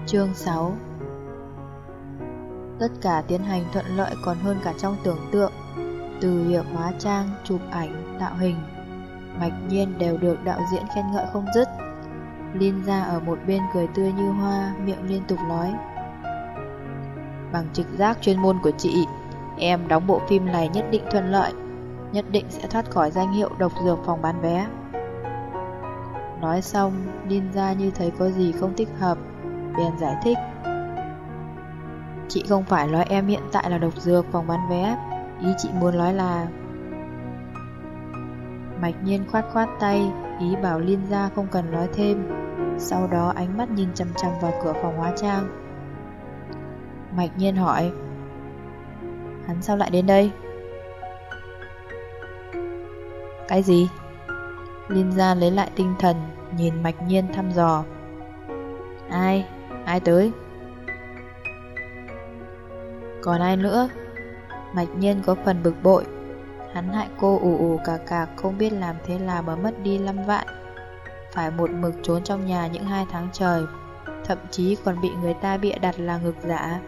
Chương 6 Tất cả tiến hành thuận lợi còn hơn cả trong tưởng tượng. Từ việc hóa trang, chụp ảnh, tạo hình Mạch nhiên đều được đạo diễn khen ngợi không dứt. Liên ra ở một bên cười tươi như hoa, miệng liên tục nói Bằng trực giác chuyên môn của chị Em đóng bộ phim này nhất định thuận lợi Nhất định sẽ thoát khỏi danh hiệu độc dược phòng bán vé. Nói xong, Linh ra như thấy có gì không thích hợp Bèn giải thích Chị không phải nói em hiện tại là độc dược phòng bán vé Ý chị muốn nói là Mạch nhiên khoát khoát tay, Ý bảo Liên ra không cần nói thêm Sau đó ánh mắt nhìn chăm chăm vào cửa phòng hóa trang Mạch nhiên hỏi, Hắn sao lại đến đây? Cái gì? Liên gia lấy lại tinh thần, Nhìn mạch nhiên thăm dò Ai? Ai tới? Còn ai nữa? Mạch nhiên có phần bực bội. Hắn hại cô ủ ủ cà cà không biết làm thế nào mà mất đi 5 vạn. Phải một mực trốn trong nhà những hai tháng trời Thậm chí còn bị người ta bịa đặt là ngực giả.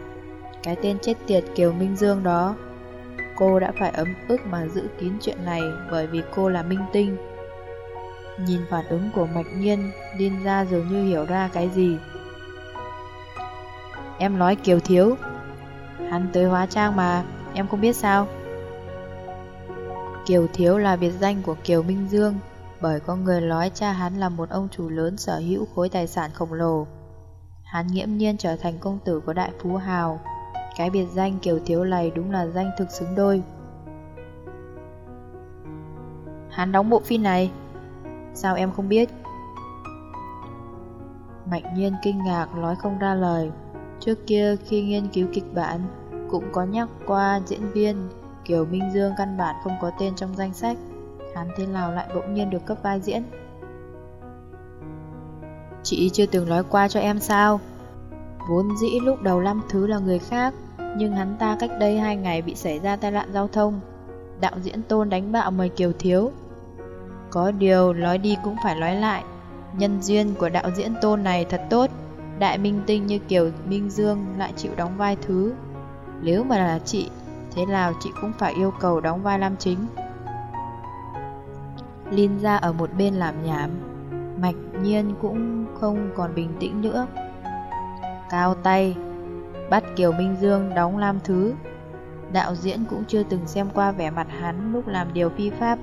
Cái tên chết tiệt Kiều Minh Dương đó Cô đã phải ấm ức mà giữ kín chuyện này bởi vì cô là minh tinh. Nhìn phản ứng của Mạch Nhiên, Liên ra dường như hiểu ra cái gì. Em nói Kiều Thiếu Hắn tới hóa trang mà, em không biết sao Kiều Thiếu là biệt danh của Kiều Minh Dương, bởi có người nói cha hắn là một ông chủ lớn sở hữu khối tài sản khổng lồ. Hắn nghiễm nhiên trở thành công tử của đại phú hào. Cái biệt danh Kiều Thiếu này đúng là danh thực xứng đôi. Hắn đóng bộ phim này. Sao em không biết? Mạnh nhiên kinh ngạc nói không ra lời. Trước kia khi nghiên cứu kịch bản, cũng có nhắc qua diễn viên Kiều Minh Dương căn bản không có tên trong danh sách. Hắn thế nào lại bỗng nhiên được cấp vai diễn? Chị chưa từng nói qua cho em sao? Vốn dĩ lúc đầu Lâm Thứ là người khác Nhưng hắn ta cách đây hai ngày bị xảy ra tai nạn giao thông. Đạo diễn Tôn đánh bạo mời Kiều Thiếu. Có điều nói đi cũng phải nói lại. Nhân duyên của đạo diễn Tôn này thật tốt. Đại minh tinh như Kiều Minh Dương lại chịu đóng vai thứ. Nếu mà là chị, Thế nào chị cũng phải yêu cầu đóng vai nam chính. Linh ra ở một bên làm nhảm. Mạch nhiên cũng không còn bình tĩnh nữa. Cao tay, Bắt Kiều Minh Dương đóng Lam Thứ. Đạo diễn cũng chưa từng xem qua vẻ mặt hắn lúc làm điều phi pháp.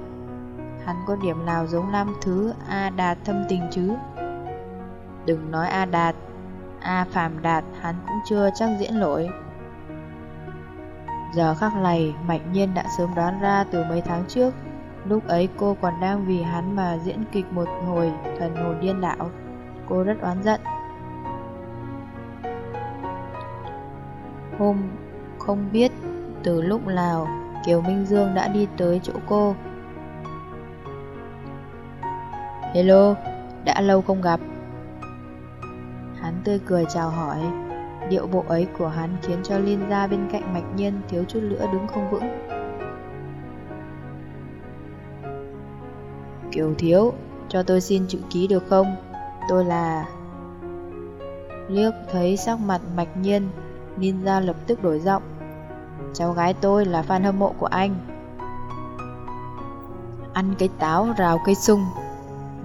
Hắn có điểm nào giống Lam Thứ A Đạt thâm tình chứ? Đừng nói A Đạt A Phạm Đạt hắn cũng chưa chắc diễn nổi Giờ khắc này, Mạnh Nhiên đã sớm đoán ra từ mấy tháng trước. Lúc ấy cô còn đang vì hắn mà diễn kịch một hồi thần hồn điên đảo. Cô rất oán giận. Hôm không biết từ lúc nào Kiều Minh Dương đã đi tới chỗ cô. Hello, đã lâu không gặp. Hắn tươi cười chào hỏi. Điệu bộ ấy của hắn khiến cho Liên gia bên cạnh mạch nhiên thiếu chút nữa đứng không vững. Kiều thiếu, cho tôi xin chữ ký được không? Tôi là... Liếc thấy sắc mặt mạch nhiên, gia lập tức đổi giọng. Cháu gái tôi là fan hâm mộ của anh. Ăn cái táo rào cây sung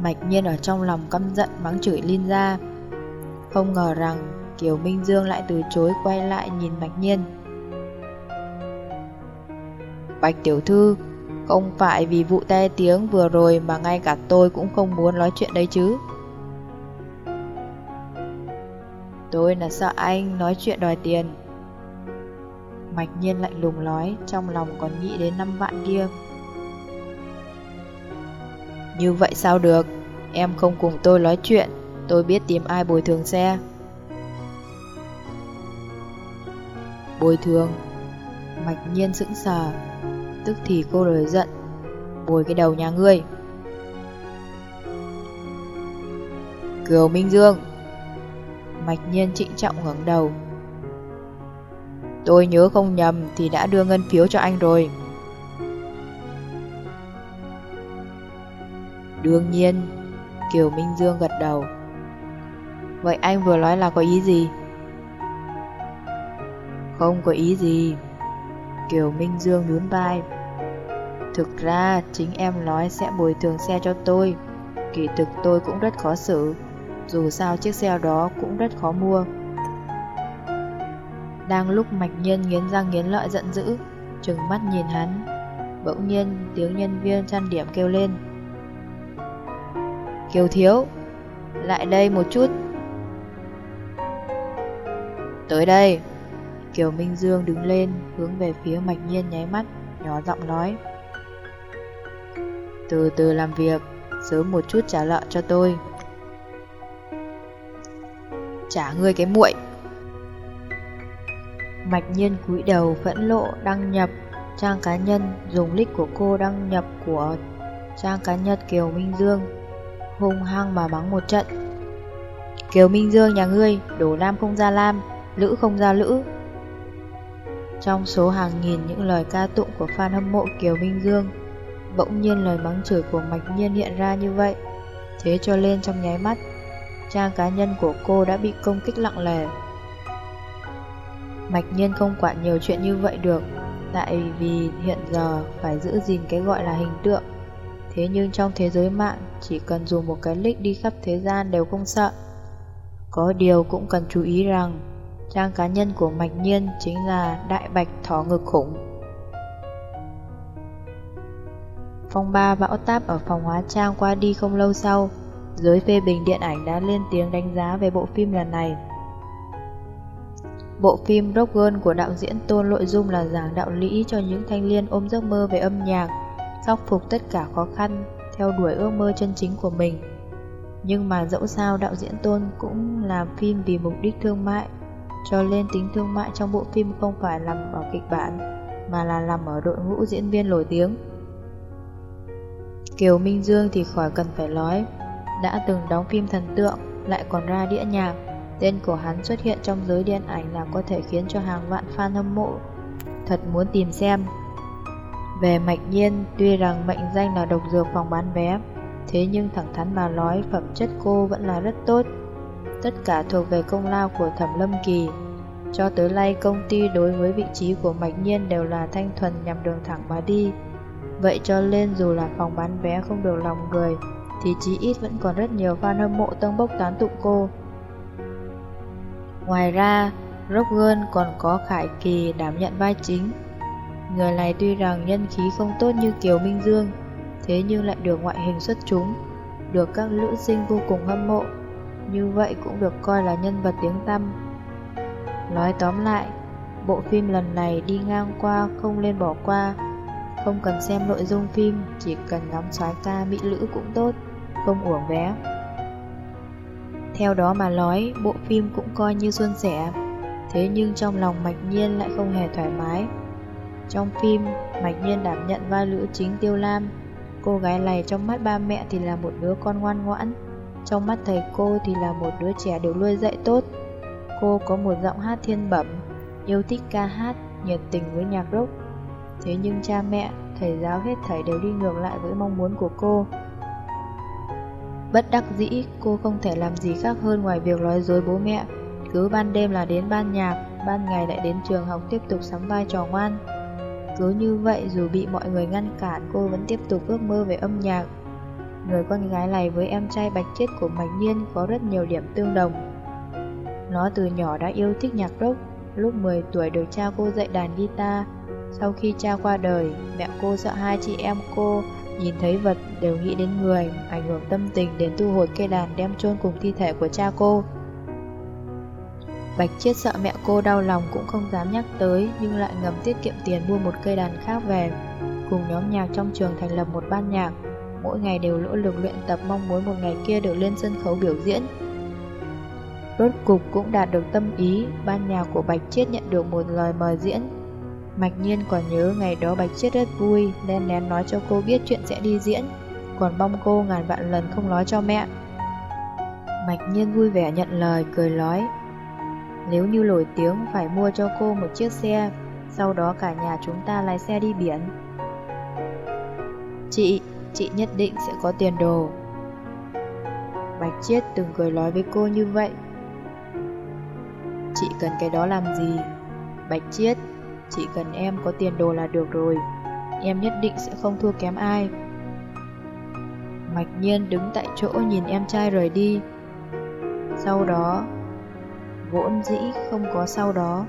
Mạch nhiên ở trong lòng căm giận mắng chửi Linh ra không ngờ rằng Kiều Minh Dương lại từ chối quay lại nhìn Bạch nhiên. Bạch tiểu thư, Không phải vì vụ te tiếng vừa rồi Mà ngay cả tôi cũng không muốn nói chuyện đấy chứ. Tôi là sợ anh nói chuyện đòi tiền. Mạch nhiên lạnh lùng nói, Trong lòng còn nghĩ đến năm vạn kia. Như vậy sao được? Em không cùng tôi nói chuyện Tôi biết tìm ai bồi thường xe. Bồi thường? Mạch nhiên sững sờ. Tức thì cô lời giận. Bồi cái đầu nhà ngươi. Kiều Minh Dương. Mạch nhiên trịnh trọng ngẩng đầu. Tôi nhớ không nhầm thì đã đưa ngân phiếu cho anh rồi. Đương nhiên, Kiều Minh Dương gật đầu. Vậy anh vừa nói là có ý gì? Không có ý gì. Kiều Minh Dương nhún vai. Thực ra, chính em nói sẽ bồi thường xe cho tôi. Kỳ thực tôi cũng rất khó xử. Dù sao chiếc xe đó cũng rất khó mua. Đang lúc mạch nhân nghiến răng nghiến lợi giận dữ, Trừng mắt nhìn hắn. Bỗng nhiên, tiếng nhân viên chăn điểm kêu lên. Kiều thiếu, Lại đây một chút. Tới đây. Kiều Minh Dương đứng lên Hướng về phía mạch nhiên nháy mắt Nhỏ giọng nói. Từ từ làm việc Sớm một chút trả lợi cho tôi. Trả ngươi cái muội. Mạch nhiên cúi đầu phẫn lộ đăng nhập. Trang cá nhân dùng link của cô đăng nhập của trang cá nhân Kiều Minh Dương. Hung hăng mà mắng một trận. Kiều Minh Dương nhà ngươi, đổ lam không ra lam, lữ không ra lữ. Trong số hàng nghìn những lời ca tụng của fan hâm mộ Kiều Minh Dương, bỗng nhiên lời mắng chửi của Mạch Nhiên hiện ra như vậy. Thế cho lên trong nháy mắt, trang cá nhân của cô đã bị công kích lặng lề. Mạch Nhiên không quản nhiều chuyện như vậy được, tại vì hiện giờ phải giữ gìn cái gọi là hình tượng. Thế nhưng trong thế giới mạng, chỉ cần dùng một cái link đi khắp thế gian đều không sợ. Có điều cũng cần chú ý rằng, trang cá nhân của Mạch Nhiên chính là Đại Bạch Thỏ Ngực Khủng. Phong ba bão táp ở phòng hóa trang qua đi không lâu sau, giới phê bình điện ảnh đã lên tiếng đánh giá về bộ phim lần này. Bộ phim Rock Girl của đạo diễn Tôn nội dung là giảng đạo lý cho những thanh niên ôm giấc mơ về âm nhạc, khắc phục tất cả khó khăn, theo đuổi ước mơ chân chính của mình. Nhưng mà dẫu sao đạo diễn Tôn cũng làm phim vì mục đích thương mại, cho nên tính thương mại trong bộ phim không phải nằm ở kịch bản, mà là nằm ở đội ngũ diễn viên nổi tiếng. Kiều Minh Dương thì khỏi cần phải nói, đã từng đóng phim thần tượng, lại còn ra đĩa nhạc, tên của hắn xuất hiện trong giới điện ảnh là có thể khiến cho hàng vạn fan hâm mộ thật muốn tìm xem. Về mạch nhiên, tuy rằng mệnh danh là độc dược phòng bán vé, thế nhưng thẳng thắn mà nói phẩm chất cô vẫn là rất tốt. Tất cả thuộc về công lao của Thẩm Lâm Kỳ. Cho tới nay công ty đối với vị trí của mạch nhiên đều là thanh thuần nhằm đường thẳng mà đi. Vậy cho nên dù là phòng bán vé không được lòng người, thì chí ít vẫn còn rất nhiều fan hâm mộ tông bốc tán tụng cô. Ngoài ra, Rock Girl còn có Khải Kỳ đảm nhận vai chính. Người này tuy rằng nhân khí không tốt như Kiều Minh Dương, thế nhưng lại được ngoại hình xuất chúng, được các nữ sinh vô cùng hâm mộ. Như vậy cũng được coi là nhân vật tiếng tăm. Nói tóm lại, bộ phim lần này đi ngang qua không nên bỏ qua. Không cần xem nội dung phim, chỉ cần ngắm soái ca mỹ lữ cũng tốt, không uổng vé. Theo đó mà nói, bộ phim cũng coi như xuân sẻ, thế nhưng trong lòng Mạch Nhiên lại không hề thoải mái. Trong phim, Mạch Nhiên đảm nhận vai nữ chính Tiêu Lam. Cô gái này trong mắt ba mẹ thì là một đứa con ngoan ngoãn, trong mắt thầy cô thì là một đứa trẻ được nuôi dạy tốt. Cô có một giọng hát thiên bẩm, yêu thích ca hát, nhiệt tình với nhạc rock. Thế nhưng cha mẹ, thầy giáo hết thảy đều đi ngược lại với mong muốn của cô. Bất đắc dĩ, cô không thể làm gì khác hơn ngoài việc nói dối bố mẹ. Cứ ban đêm là đến ban nhạc, ban ngày lại đến trường học tiếp tục sắm vai trò ngoan. Cứ như vậy dù bị mọi người ngăn cản cô vẫn tiếp tục ước mơ về âm nhạc. Người con gái này với em trai bạch chết của Mạch Nhiên có rất nhiều điểm tương đồng. Nó từ nhỏ đã yêu thích nhạc rock, lúc 10 tuổi được cha cô dạy đàn guitar. Sau khi cha qua đời, mẹ cô sợ hai chị em cô nhìn thấy vật đều nghĩ đến người, ảnh hưởng tâm tình đến thu hồi cây đàn đem chôn cùng thi thể của cha cô. Bạch Chiết sợ mẹ cô đau lòng cũng không dám nhắc tới nhưng lại ngầm tiết kiệm tiền mua một cây đàn khác về. Cùng nhóm nhạc trong trường thành lập một ban nhạc, mỗi ngày đều nỗ lực luyện tập mong muốn một ngày kia được lên sân khấu biểu diễn. Rốt cục cũng đạt được tâm ý, ban nhạc của Bạch Chiết nhận được một lời mời diễn. Mạch Nhiên còn nhớ ngày đó Bạch Chiết rất vui, nên nén nói cho cô biết chuyện sẽ đi diễn, còn mong cô ngàn vạn lần không nói cho mẹ. Mạch Nhiên vui vẻ nhận lời, cười nói, nếu như nổi tiếng phải mua cho cô một chiếc xe, sau đó cả nhà chúng ta lái xe đi biển. Chị, chị nhất định sẽ có tiền đồ. Bạch Chiết từng cười nói với cô như vậy. Chị cần cái đó làm gì? Bạch Chiết, Chị cần em có tiền đồ là được rồi. Em nhất định sẽ không thua kém ai. Mạch Nhiên đứng tại chỗ nhìn em trai rời đi. Sau đó, vốn dĩ không có sau đó.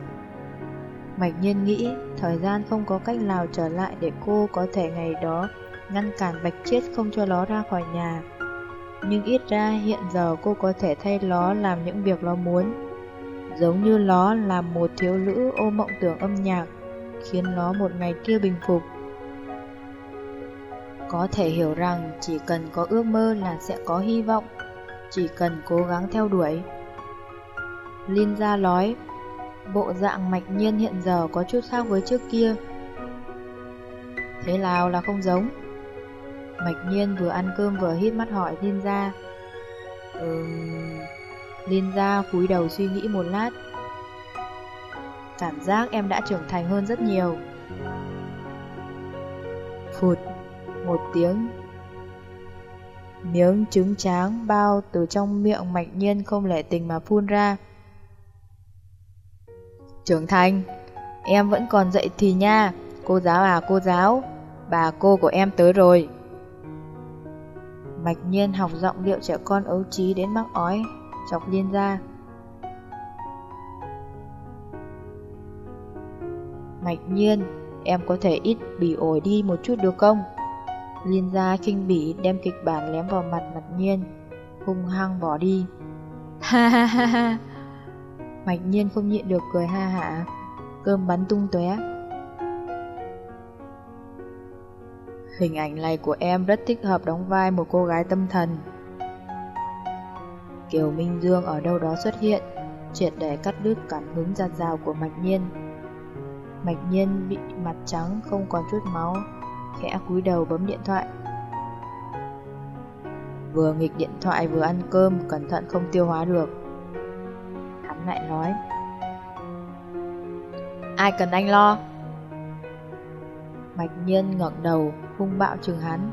Mạch Nhiên nghĩ thời gian không có cách nào trở lại để cô có thể ngày đó ngăn cản Bạch Chiết không cho nó ra khỏi nhà. Nhưng ít ra hiện giờ cô có thể thay nó làm những việc nó muốn. Giống như nó là một thiếu nữ ôm mộng tưởng âm nhạc, khiến nó một ngày kia bình phục. Có thể hiểu rằng chỉ cần có ước mơ là sẽ có hy vọng, chỉ cần cố gắng theo đuổi. Linh ra nói, bộ dạng mạch nhiên hiện giờ có chút khác với trước kia. Thế nào là không giống? Mạch nhiên vừa ăn cơm vừa hít mắt hỏi Liên gia. Ừm... Liên Gia cúi đầu suy nghĩ một lát. Cảm giác em đã trưởng thành hơn rất nhiều. Phụt, một tiếng. Miếng trứng tráng bao từ trong miệng mạch nhiên không lẻ tình mà phun ra. Trưởng thành, em vẫn còn dậy thì nha, cô giáo à cô giáo, bà cô của em tới rồi. Mạch nhiên học giọng điệu trẻ con ấu trí đến mắc ói, chọc liên ra. Mạch nhiên, em có thể ít bị ổi đi một chút được không? Liên gia kinh bỉ đem kịch bản lém vào mặt mạch nhiên, hung hăng bỏ đi. Ha ha ha ha. Mạch nhiên không nhịn được cười ha hả Cơm bắn tung tóe Hình ảnh này của em rất thích hợp đóng vai một cô gái tâm thần. Kiều Minh Dương ở đâu đó xuất hiện, Triệt để cắt đứt cảm hứng giạt rào của Mạch Nhiên. Mạch Nhiên bị mặt trắng không còn chút máu, Khẽ cúi đầu bấm điện thoại. Vừa nghịch điện thoại vừa ăn cơm, Cẩn thận không tiêu hóa được. Lại nói, Ai cần anh lo? Mạch nhiên ngẩng đầu, hung bạo chừng hắn.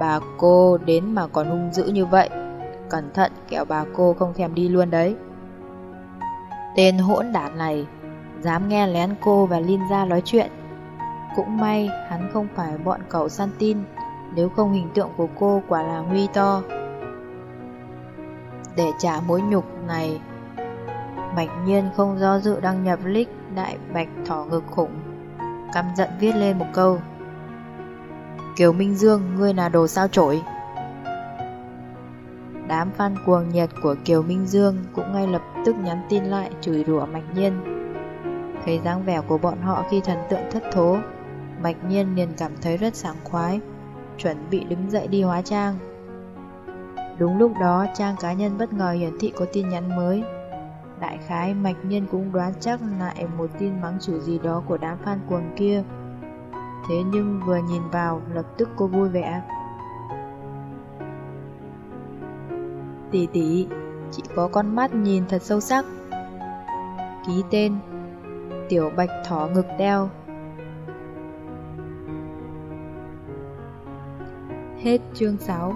Bà cô đến mà còn hung dữ như vậy, Cẩn thận kẻo bà cô không thèm đi luôn đấy. Tên hỗn đản này, Dám nghe lén cô và Linh ra nói chuyện. Cũng may hắn không phải bọn cậu săn tin, Nếu không hình tượng của cô quả là nguy to. Để trả mối nhục này. Bạch Nhiên không do dự đăng nhập link đại bạch thỏ ngực khủng, căm giận viết lên một câu. Kiều Minh Dương, ngươi là đồ sao chổi. Đám fan cuồng nhiệt của Kiều Minh Dương cũng ngay lập tức nhắn tin lại chửi rủa Bạch Nhiên. Thấy dáng vẻ của bọn họ khi thần tượng thất thố, Bạch Nhiên liền cảm thấy rất sảng khoái, chuẩn bị đứng dậy đi hóa trang. Đúng lúc đó, trang cá nhân bất ngờ hiển thị có tin nhắn mới. Đại khái mạch nhân cũng đoán chắc lại một tin mắng chửi gì đó của đám fan cuồng kia. Thế nhưng vừa nhìn vào, lập tức cô vui vẻ. Tỷ tỷ, chị có con mắt nhìn thật sâu sắc. Ký tên Tiểu Bạch Thỏ Ngực Đeo Hết chương 6